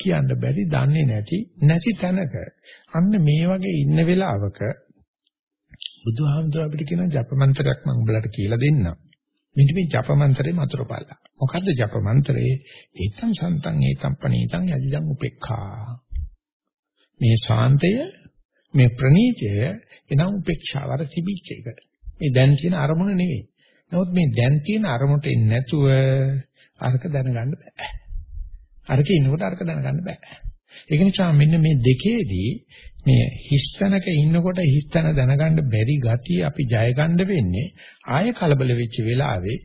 [SPEAKER 1] කියන්න බැරි, දන්නේ නැති, නැති තැනක. අන්න මේ වගේ ඉන්න වෙලාවක බුදුහාමුදුර අපිට කියන ජප මන්ත්‍රයක් මම උඹලට කියලා දෙන්නම්. මෙන්න මේ ජප මන්ත්‍රේ මතුරුපල්ලා. මොකද්ද ජප මන්ත්‍රේ? ඒතං සන්තං ඒතං පනීතං යදිදං උපේක්ඛා. මේ ශාන්තය මේ ප්‍රණීතය එනම් උපේක්ෂාව අර තිබිච්ච එක. මේ දැන් තියෙන අරමුණ නෙවෙයි. නමුත් මේ දැන් තියෙන අරමුණට එන්නේ නැතුව අරක දැනගන්න බෑ. අරක ඉන්නකොට අරක දැනගන්න බෑ. ඒක නිසා මෙන්න මේ දෙකේදී මේ හිස්තනක ඉන්නකොට හිස්තන දැනගන්න බැරි ගතිය අපි ජය ගන්න වෙන්නේ ආය කලබල වෙච්ච වෙලාවේ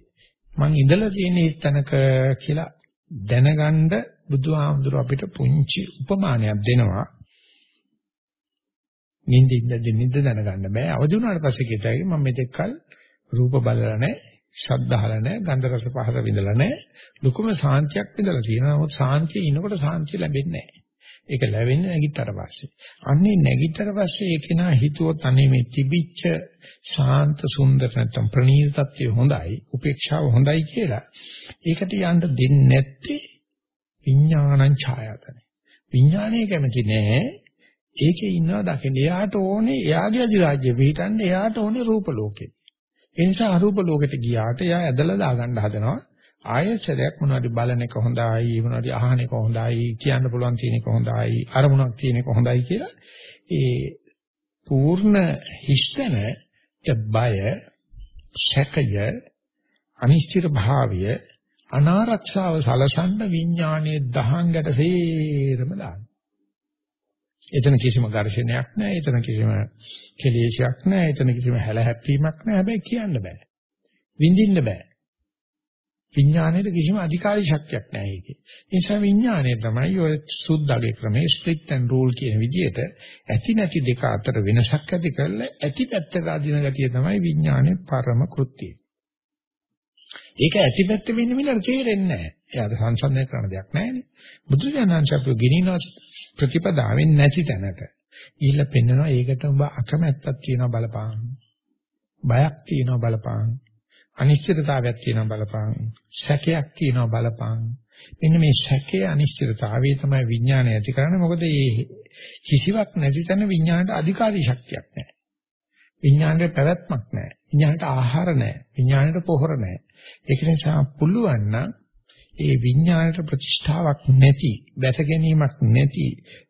[SPEAKER 1] මං ඉඳලා තියෙන හිස්තනක කියලා දැනගන්න බුදුහාමුදුර අපිට පුංචි උපමානයක් දෙනවා නිින්ද ඉඳදී නිින්ද දැනගන්න බෑ. අවදි වුණාට පස්සේ කියතයි මම මෙතෙක් කල රූප බලලා නැහැ, ශබ්ද අහලා නැහැ, ගන්ධ රස පහස විඳලා නැහැ. ලুকুම සාන්තියක් විඳලා තියෙනවා. නමුත් සාන්තිය ඉනකොට සාන්තිය ලැබෙන්නේ නැහැ. ඒක ලැබෙන්නේ නැගිටතර පස්සේ. අන්නේ නැගිටතර පස්සේ ඒක නා හිතුවොත් අනේ මේ තිබිච්ච ශාන්ත සුන්දර නැත්නම් ප්‍රණීත තත්ත්වය හොඳයි, උපේක්ෂාව හොඳයි කියලා. ඒකට යන්න දෙන්නේ නැත්තේ විඥානං ඡායතනෙ. විඥානය කැමති නෑ ඒකේ ඉන්නවා දකින්න. එයාට ඕනේ එයාගේ අධිරාජ්‍ය පිටින්න එයාට ඕනේ රූප ලෝකෙ. ඒ නිසා අරූප ලෝකෙට ගියාට එයා ඇදලා දාගන්න හදනවා. ආයතනයක් මොනවද බලන එක හොඳයි මොනවද අහන එක හොඳයි කියන්න පුළුවන් තියෙන එක හොඳයි අරමුණක් තියෙන එක හොඳයි කියලා ඒ පූර්ණ හිස්තන බය සැකය අනිශ්චිත භාවය අනාරක්ෂාව සලසන්න විඥානයේ දහංගට සේරම දාන එතන කිසිම ඝර්ෂණයක් නැහැ. එතන කිසිම කෙලෙසයක් නැහැ. එතන කිසිම හැලහැප්පීමක් නැහැ. හැබැයි කියන්න බෑ. විඳින්න බෑ. විඥාණයට කිසිම අධිකාරී ශක්තියක් නැහැ ඒකේ. ඒ නිසා විඥාණය තමයි ඔය සුද්ධගේ ක්‍රමයේ ස්ප්ලිට් ඇන්ඩ් රූල් කියන විදිහට ඇති නැති දෙක අතර වෙනසක් ඇති කරලා ඇති පැත්තට අදින ගතිය තමයි විඥානයේ පරම කෘත්‍යය. ඒක ඇති පැත්ත වෙන්න මිලට තේරෙන්නේ නැහැ. එයාට සංසන්දනය කරන්න දෙයක් නැහැනේ. බුදුරජාණන් අපිව ගෙනිනවා ප්‍රතිපදාවෙන් නැති තැනට. ඊළ පෙන්නනවා ඒකට ඔබ අකමැත්තක් තියෙනවා බලපාන. බයක් තියෙනවා බලපාන. අනිශ්චිතතාවයක් තියෙනවා බලපාන. සැකයක් තියෙනවා බලපාන. මෙන්න මේ සැකේ අනිශ්චිතතාවය තමයි විඥානය ඇති කරන්නේ. මොකද මේ කිසිවක් නැති තැන විඥානට අධිකාරී ශක්තියක් නැහැ. විඥානයේ පැවැත්මක් නැහැ. විඥානට ආහාර නැහැ. විඥානයට පොහොර නැහැ. ඒක නිසා පුළුවන් නම් ඒ විඥානයට ප්‍රතිෂ්ඨාවක් නැති, දැස ගැනීමක් නැති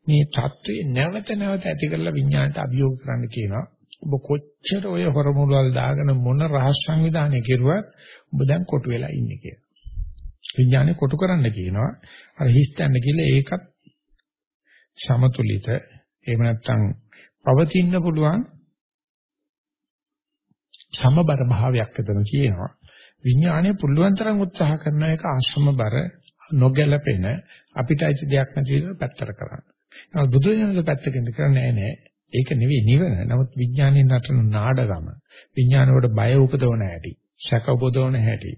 [SPEAKER 1] මේ தત્ත්වේ නැවත නැවත ඇති කරලා විඥානට අභියෝග කරන්න කියනවා. ඔබ කොච්චර ඔය හොරමුලවල් දාගෙන මොන රහස් සංවිධානය කෙරුවත් ඔබ දැන් කොටු වෙලා ඉන්නේ කියලා. විඥානේ කොටු කරන්න කියනවා. අර හිස්තැන්න කියලා ඒකත් සමතුලිත එහෙම නැත්නම් පවතින්න පුළුවන් සමබර භාවයක් එතන කියනවා. විඥානය පුළුවන් තරම් උත්සාහ කරන එක ආශ්‍රම බර නොගැලපෙන අපිට ඇති දෙයක් නැති විදිහට පැත්තට කරන්න. නමුත් බුදුරජාණන්ගේ පැත්තකින් කරන්නේ නෑ ඒක නෙවෙයි නිවන. නමුත් විඥානයේ නටන නාඩගම විඥානවලට බය උපදවන හැටි, සැක උපදවන හැටි,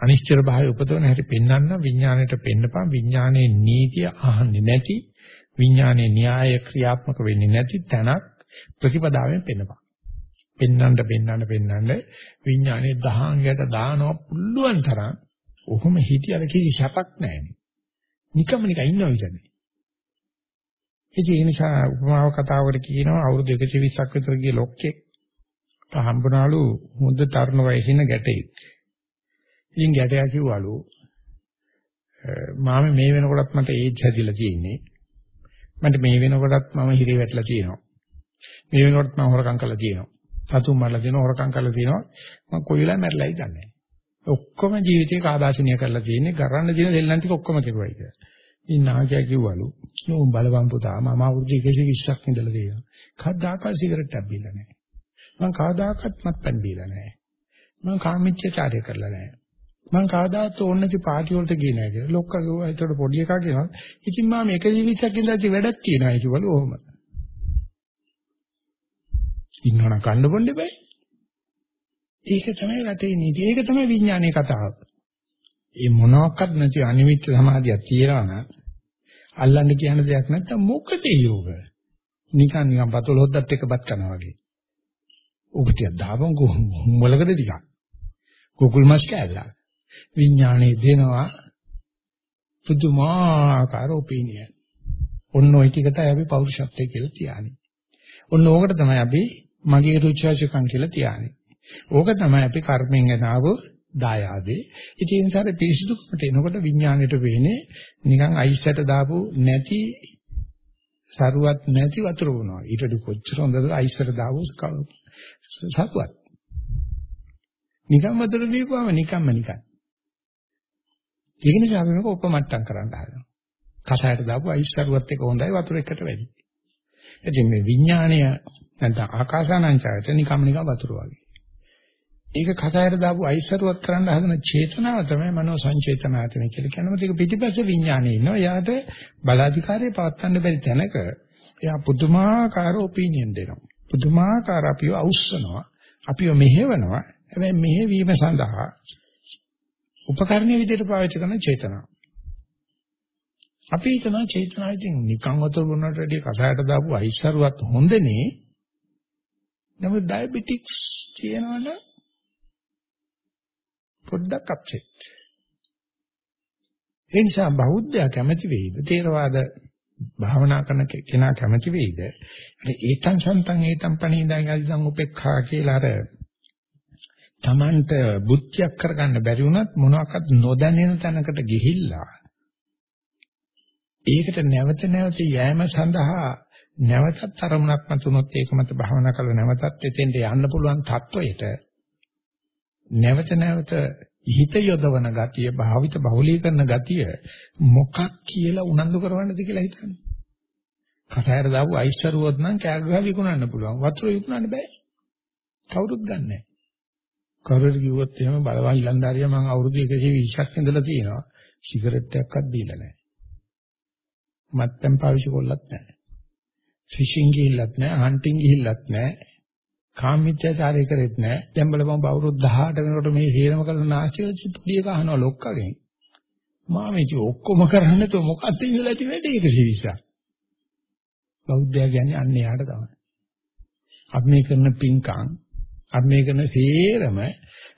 [SPEAKER 1] අනිශ්චිත භාවය උපදවන හැටි පෙන්වන්න විඥාණයට පෙන්නපන් විඥානයේ නීතිය අහන්නේ නැති විඥානයේ න්‍යාය ක්‍රියාත්මක වෙන්නේ නැති තැනක් ප්‍රතිපදාවෙන් පෙන්නපන්. පෙන්නන්න පෙන්නන්න පෙන්නන්න විඥානයේ දහංගයට දානවා පුළුවන් තරම් ඔහොම හිටියල කිසි සැපක් නැහැ. නිකම්ම නිකන් ඉන්නව විතරනේ. ඒ නිසා උපමාව කතාවකට කියනවා අවුරුදු 120ක් විතර ගිය ලොක්කෙක් හම්බුනාලු හොඳ තරුණ වයසින ගැටෙක්. ඉතින් ගැටයා කිව්වලු මාම මේ වෙනකොටත් මට ඒජ් හැදිලා තියෙන්නේ. මට මේ වෙනකොටත් මම හිරේ වැටලා තියෙනවා. මේ වෙනකොටත් මම හොරකම් කරලා තියෙනවා. සතුන් මරලා තියෙනවා හොරකම් කරලා තියෙනවා. මම කොයි වෙලාවෙ මැරෙලායි දන්නේ නැහැ. ඔක්කොම ජීවිතේ කාදාසිනිය කරලා තියෙන්නේ කරන්න තියෙන දෙල්ලන් ටික ඔක්කොම කෙරුවයි කියලා. ඉතින් නාගයා කිව්වලු නෝ බලවන් පුතා මම අවුරුදු 120ක් ඉඳලා තියෙනවා. කවදාකවත් සිගරට් එකක් බීලා නැහැ. මම කවදාකවත් මත්පැන් බීලා නැහැ. මම කාමීච්ඡාචාරය කරලා නැහැ. මම කවදාත් ඕන නැති පාටි වලට ගියේ නැහැ කියලා. ලොක්කා කිව්වා ඒතකොට පොඩි එකා කියනවා. ඉතින් මම එක ජීවිතයක් ඉඳලා වැඩක් කියනවා කිව්වලු ඔහොම. ඉන්නවනම් කන්න බොන්න බෑ. ඒක තමයි රටේ නීතිය. ඒක තමයි විඥානයේ කතාව. ඒ මොනවාක්වත් නැති අනිමිත්‍ය සමාධියක් තියනවා නම් අල්ලන්න කියන දෙයක් නැත්තම් මොකද යෝග? නිකන් නිකන් බතල හොද්දත් එක්ක බත් කරනවා වගේ. උගතිය දාපන් මොලකද ටිකක්. කුකුල් මස් කෑල්ලා. විඥානේ දෙනවා පුදුමාකාර ඔපිනියන්. ඔන්න ඔය ටිකට අපි පෞරුෂත්වය කියලා කියන්නේ. ඔන්න ඕකට තමයි අපි මගේ රුචිජකම් කියලා තියන්නේ. ඕක තමයි අපි කර්මෙන් එනාව දායාදේ. ඉතින් ඒ නිසා පිරිසිදුකමට එනකොට විඥාණයට වෙන්නේ නිකන් අයිසට දාපු නැති සරුවත් නැති වතුර වුණා. ඊටට කොච්චර හොඳද අයිසට දාපු සරුවත්. නිකන් වතුර දීපුවම නිකම්ම නිකන්. ඒක නිසා අපි මේක උපමට්ටම් කරන්න හදනවා. කසායට දාපු අයිස් සරුවත් එක හොඳයි වතුර එකට වැඩි. ඉතින් මේ විඥාණය නැත්නම් ආකාසානංචායත නිකම් නිකම් වතුර වගේ. ඒක කතායට දාපු අයිසරුවත් කරන්න හදන චේතනාව තමයි මනෝ සංචේතනාතන කියලා කියනවා. ඒක පිටිපස්ස විඥානේ ඉන්නවා. එයාට බලාධිකාරය පවත්වන්න බැරි තැනක එයා පුදුමාකාර ඔපිනියන් දෙනවා. පුදුමාකාර අපිව අවුස්සනවා. අපිව මෙහෙවනවා. හැබැයි මෙහෙවීම සඳහා උපකරණීය විදිහට පාවිච්චි කරන චේතනාව. අපි හිතනවා චේතනාවෙන් නිකන් වතුර බොනකට වැඩිය කසායට දාපු අයිසරුවත් හොඳනේ. නමුත් ඩයබටික්ස් කියනවනේ පොඩ්ඩක් අප්සෙට්. ඒ නිසා බෞද්ධයා කැමති වෙයිද? තේරවාද භාවනා කරන කෙනා කැමති වෙයිද? ඒතං සන්තං ඒතං පණීදායි අදිසං උපේක්ඛා කියලා අර Tamanට බුද්ධියක් කරගන්න බැරි වුණත් මොනවාක්වත් නොදැනෙන තැනකට ගිහිල්ලා ඒකට නැවත නැවත යෑම සඳහා නැවතත් අරමුණක් මතුනොත් ඒක මත භාවනා කරලා නැවතත් එතෙන්ට යන්න පුළුවන් තත්වයට නැවත නැවත හිත යොදවන ගතිය භාවිත බහුලීකරන ගතිය මොකක් කියලා උනන්දු කරවන්නද කියලා හිතන්නේ. කසායර දාපු අයිස්තරුවොත් නම් කෑ ගහ විකුණන්න පුළුවන්. වතුර විකුණන්න බෑ. කවුරුත් ගන්නෑ. කවුරුත් කිව්වොත් එහෙම බලවන් ඉලන්දාරියා මම අවුරුදු 120ක් ඉඳලා තියෙනවා. සිගරට් එකක්වත් බීලා නැහැ. මත්පැන් පාවිච්චි කරලත් නැහැ. ෆිෂින් ගිහිල්ලත් නැහැ, හන්ටින් ගිහිල්ලත් නැහැ. කාමීත්‍යචාරය කරෙත් නැහැ. දැන් බලපන් අවුරුදු 18 වෙනකොට මේ හේරම කරන නාස්තිය පුඩිය ගහනවා ලොක්කගෙන්. මා මේ ඔක්කොම කරන්නේ તો මොකක්ද ඉඳලා තියෙන්නේ ඒක සිවිසා. බෞද්ධය කියන්නේ අන්න එයාට තමයි. අපි මේ කරන පින්කම් අපි මේ කරන සේරම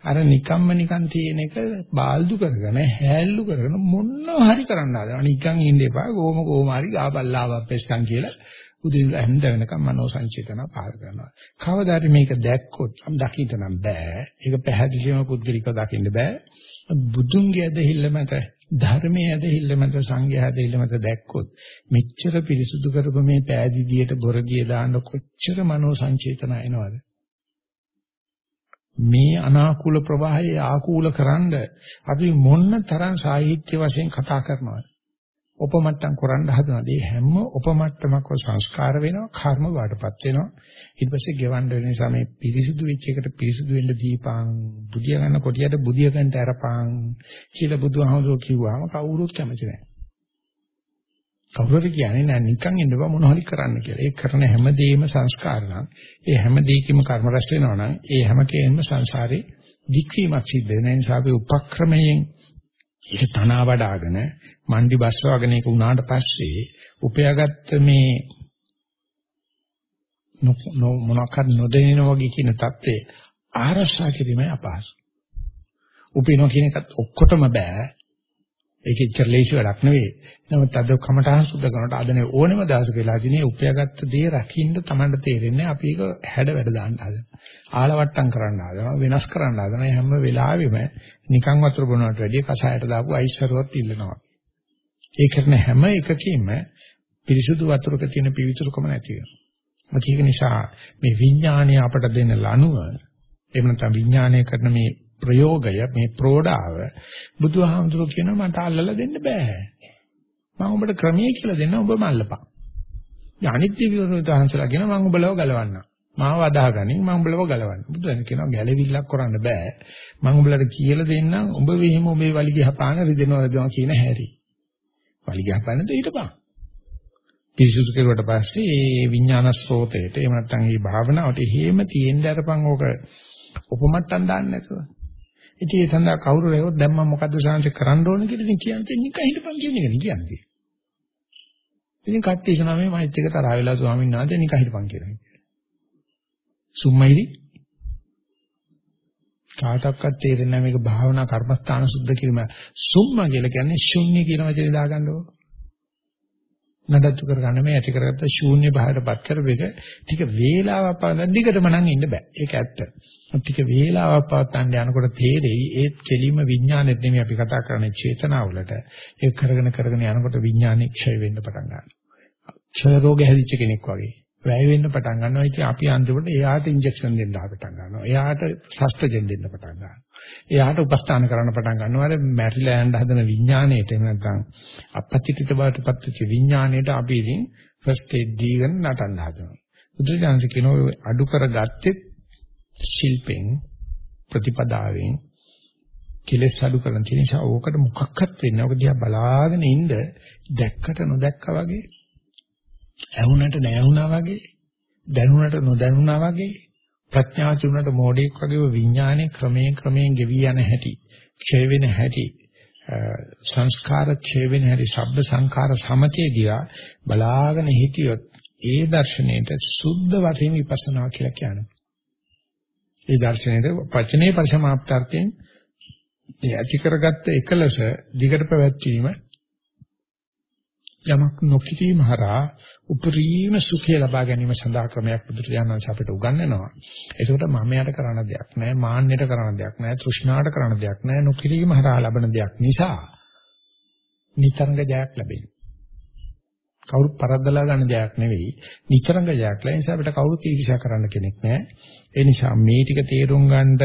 [SPEAKER 1] අර නිකම්ම නිකන් තියෙන එක බාල්දු කරගෙන හැල්ලු කරගෙන මොනවා හරි කරන්න හදනවා. නිකන් ඉන්න එපා. කොහොම කොහොම හරි ගාබල්ලාවක් පෙස්සන් කියලා උදේ හැන්ද වෙනකම් මනෝ සංචේතන පාර කරනවා. කවදාද මේක දැක්කොත් අපි දකින්න නම් බෑ. ඒක පැහැදිලිවම පුද්ගලිකව දකින්න බෑ. බුදුන්ගේ ඇදහිල්ල මත ධර්මයේ ඇදහිල්ල මත සංඝයා ඇදහිල්ල මත දැක්කොත් මෙච්චර පිරිසුදු කරපු මේ පෑදීදියට බොරදිය දාන්න කොච්චර මනෝ සංචේතන එනවද? මේ අනාකූල ප්‍රවාහයේ ආකූල කරන්න අපි මොන්න තරම් සාහිත්‍ය වශයෙන් කතා කරනවද? උපමට්ටම් කරන්න හදනවා. මේ හැම උපමට්ටමක සංස්කාර වෙනවා, කර්ම වඩපත් වෙනවා. ඊට පස්සේ ගෙවන්න වෙන නිසා මේ පිරිසුදු වෙච්ච එකට පිරිසුදු වෙන්න දීපං, බුදිය ගන්න කොටියට බුදිය ගන්න අරපං කියලා බුදුහාමුදුරුවෝ කිව්වම කවුරුත් කැමති නැහැ. කවුරුද කියන්නේ නෑ නිකන් ඉන්න බා මොන හරි කරන්න කියලා. ඒ කරන හැම දෙයක්ම සංස්කාර නම්, ඒ හැම දෙයකම කර්ම රැස් වෙනවා නම්, ඒ හැම කේම සංසාරේ දික්වීමක් සිද්ධ වෙන නිසා අපි උපක්‍රමයෙන් ඒක තනවා වඩාගෙන මණ්ඩි බස් වගන එක උනාට පස්සේ උපයාගත්ත මේ මොනක්වත් නොදෙනින වගේ කියන தත්ත්වය ආරක්ෂා කිරීමයි අපහසු. උපිනෝ කියන එකත් ඔක්කොටම බෑ. ඒක ඉච්චර ලේසි වැඩක් නෙවෙයි. නමුත් අද කමටහන් සුද්ධ කරනකොට අදනේ ඕනෙම දවසක වෙලා දිනේ උපයාගත්ත දේ රකින්න Tamanට තේරෙන්නේ අපි ඒක හැඩ වැඩ දාන්න හදන. ආලවට්ටම් කරන්න හදනවා වෙනස් කරන්න හදනවා. හැම වෙලාවෙම නිකන් වතුර බොනවට වැඩිය කසායට දාපු අයිස්සරුවක් ඉල්ලනවා. ඒ කරන හැම එකකින්ම පිරිසුදු වතුරක තියෙන පිවිතුරුකම නැති වෙනවා. ඒක නිසා මේ විඥාණය අපට දෙන ලනුව එහෙම නැත්නම් විඥාණය කරන මේ ප්‍රයෝගය මේ ප්‍රෝඩාව බුදුහාමුදුරුවෝ කියනවා මට අල්ලලා දෙන්න බෑ. මම උඹට ක්‍රමයේ කියලා දෙන්න ඔබ මල්ලපන්. අනිත් දිවිවරුන්තහන්සලා කියනවා මම උඹලව ගලවන්නම්. මාව අදාහගනින් මම උඹලව ගලවන්න. බුදුන් කියනවා ගැලවිල්ලක් කරන්න බෑ. මම උඹලට කියලා දෙන්නම් උඹ වෙහිම ඔබේ වලිගය හපාන රිදෙනවා රිදෙනවා කියන හැටි. වලිගය හපාන්නද ඊටපන්. පිරිසුදු කෙරුවට පස්සේ මේ විඥාන ස්රෝතයට එහෙම නැත්නම් මේ භාවනාවට හේම තියෙන්න අරපන් ඕක උපමට්ටම් දාන්න නැතුව. ඉතින් ඒ සඳහා කවුරු රැවොත් දැන් මම මොකද්ද සාංශ කරන්න ඕන කියලා ඉතින් කියන්නේ නිකන් හිටපන් කියන එක නේ කියන්නේ. ඉතින් කට්ටිය කියනවා මේ මයිත් එක තරහ වෙලා ස්වාමීන් වහන්සේ නිකන් හිටපන් කියලා. සුම්මයිලි කාටවත් තේරෙන්නේ නැහැ මේක භාවනා කර්මස්ථාන සුද්ධ කිරීම. සුම්ම කියලා කියන්නේ ශුන්‍ය කියන වචනේ දාගන්න ඕන. නඩත්තු කරගන්න මේ ඇති කරගත්ත ශූන්‍ය භාවයටපත් කරපෙක ටික වේලාවක් පවන දිගටම නම් ඉන්න බෑ. ඒක ඇත්ත. ටික වේලාවක් පවත්තන්න යනකොට තේරෙයි ඒත් කෙලිම විඥානෙත් නෙමෙයි අපි කතා කරන්නේ චේතනාවලට. ඒක කරගෙන කරගෙන යනකොට විඥානෙ ක්ෂය වෙන්න පටන් ගන්නවා. ක්ෂය රෝග හැදිච්ච කෙනෙක් වගේ. වැය වෙන්න පටන් ගන්නවා. ඉතින් අපි අන්තිමට එයාට ඉන්ජෙක්ෂන් දෙන්න පටන් ගන්නවා. එයාට ශස්ත්‍රජෙන් දෙන්න පටන් ගන්නවා. එයාට උපස්ථාන කරන්න පටන් ගන්නවා. අර මැරිලා යන්න හදන විඥාණයට නැත්නම් අපපතිතිත බවටපත් වෙච්ච විඥාණයට අපි ඉතින් ෆස්ට් ඒඩ් දීගෙන නටන්න හදනවා. බුදුදහම කියනවා අඩු කරගත්තේ ශිල්පෙන් ප්‍රතිපදාවෙන් කෙලෙස් අඩු කරන තියෙන නිසා ඕකට මොකක්වත් වෙන්නේ. ඔක දිහා බලාගෙන ඉන්න දැක්කට නොදැක්කා වගේ ඇහුණට නැහුණා වගේ දැනුණට නොදැනුණා වගේ ප්‍රඥාව තුනට මෝඩෙක් වගේ විඥානයේ ක්‍රමයෙන් ක්‍රමයෙන් ගෙවි යන හැටි ක්ෂය වෙන හැටි සංස්කාර ක්ෂය වෙන හැටි ශබ්ද සංඛාර සමතේදියා බලාගෙන හිටියොත් ඒ දර්ශනයට සුද්ධ වශයෙන් විපස්සනා කියලා කියනවා. ඒ දර්ශනයේ වචනේ පරිසමාප්තාර්ථයෙන් ඒ ඇති කරගත්ත එකලස දිගට පැවැත්වීම යමක් නොකිරීම හරහා උපරිම සුඛය ලබා ගැනීම සඳහා ක්‍රමයක් බුදුරජාණන් අපිට උගන්වනවා. ඒකට මමයට කරන්න දෙයක් නැහැ, මාන්නයට කරන්න දෙයක් නැහැ, තෘෂ්ණාවට කරන්න දෙයක් නැහැ. නොකිරීම හරහා ලබන දෙයක් නිසා නිතරංග ජයක් ලැබෙනවා. කවුරු පරද්දලා ගන්න දෙයක් නෙවෙයි. නිතරංග ජයක් ලැබෙන නිසා අපිට කවුරුත් ඊර්ෂ්‍යා කරන්න කෙනෙක් නැහැ. ඒ නිසා මේ ටික තේරුම් ගන්නට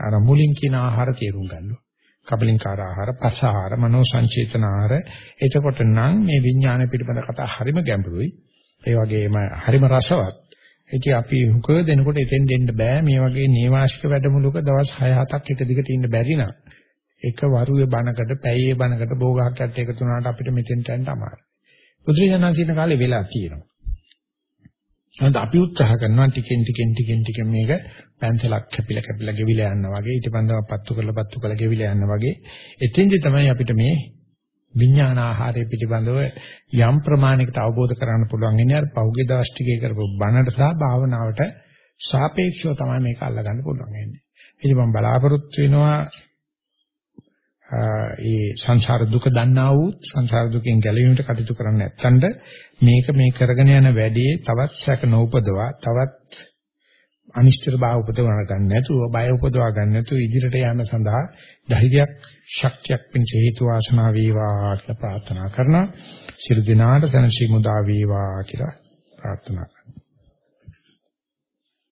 [SPEAKER 1] අර මුලින් කියන ආහාර තේරුම් ගන්නවා. කබලින්කාර ආහාර, පස ආහාර, මනෝ සංචේතන ආහාර. එතකොට නම් මේ විඥාන පිළිබඳ කතා හරිම ගැඹුරුයි. ඒ වගේම හරිම රසවත්. ඉතින් අපි හුක දෙනකොට එතෙන් දෙන්න බෑ මේ වගේ නේවාසික වැඩමුළුක දවස් 6-7ක් එක දිගට ඉන්න බැරි නම් එක වරුවේ බණකට, පැයේ බණකට භෝගහක් ඇත්ත එකතු වුණාට අපිට මෙතෙන්ට යන්න අමාරුයි. බුදුරජාණන් කාලේ වෙලා තියෙනවා. එහෙනම් අපි උත්සාහ කරනවා ටිකෙන් ටිකෙන් ටිකෙන් ටිකෙන් මේක පැන්සලක් කැපිලා කැපිලා ගෙවිලා යනවා වගේ ඊටපන්දම පත්තු කරලා පත්තු කරලා ගෙවිලා යනවා වගේ එතෙන්දි තමයි අපිට මේ විඥාන ආහාරය පිළිබඳව යම් ප්‍රමාණයකට අවබෝධ කරගන්න පුළුවන් ඉන්නේ අර පෞගේ දවස් ටිකේ කරපු බණට සහ භාවනාවට සාපේක්ෂව තමයි මේක අල්ලගන්න පුළුවන් ඉන්නේ. ඉතින් මම බලාපොරොත්තු වෙනවා ඒ සංසාර දුක දන්නා වූ සංසාර දුකෙන් ගැලවීමට කටයුතු කරන්න නැත්තඳ මේක මේ කරගෙන යන වැඩේ තවත් සැක නොඋපදවා තවත් අනිශ්චිත භාව උපදවන ගන්න නැතුව බය උපදවා ගන්න නැතුව ඉදිරියට යාම සඳහා ධෛර්යයක් ශක්තියක් පිණිස හේතු වාසනා වේවා කියලා ප්‍රාර්ථනා කරනවා. සියලු දිනාට සනසි මුදා වේවා කියලා ප්‍රාර්ථනා කරනවා.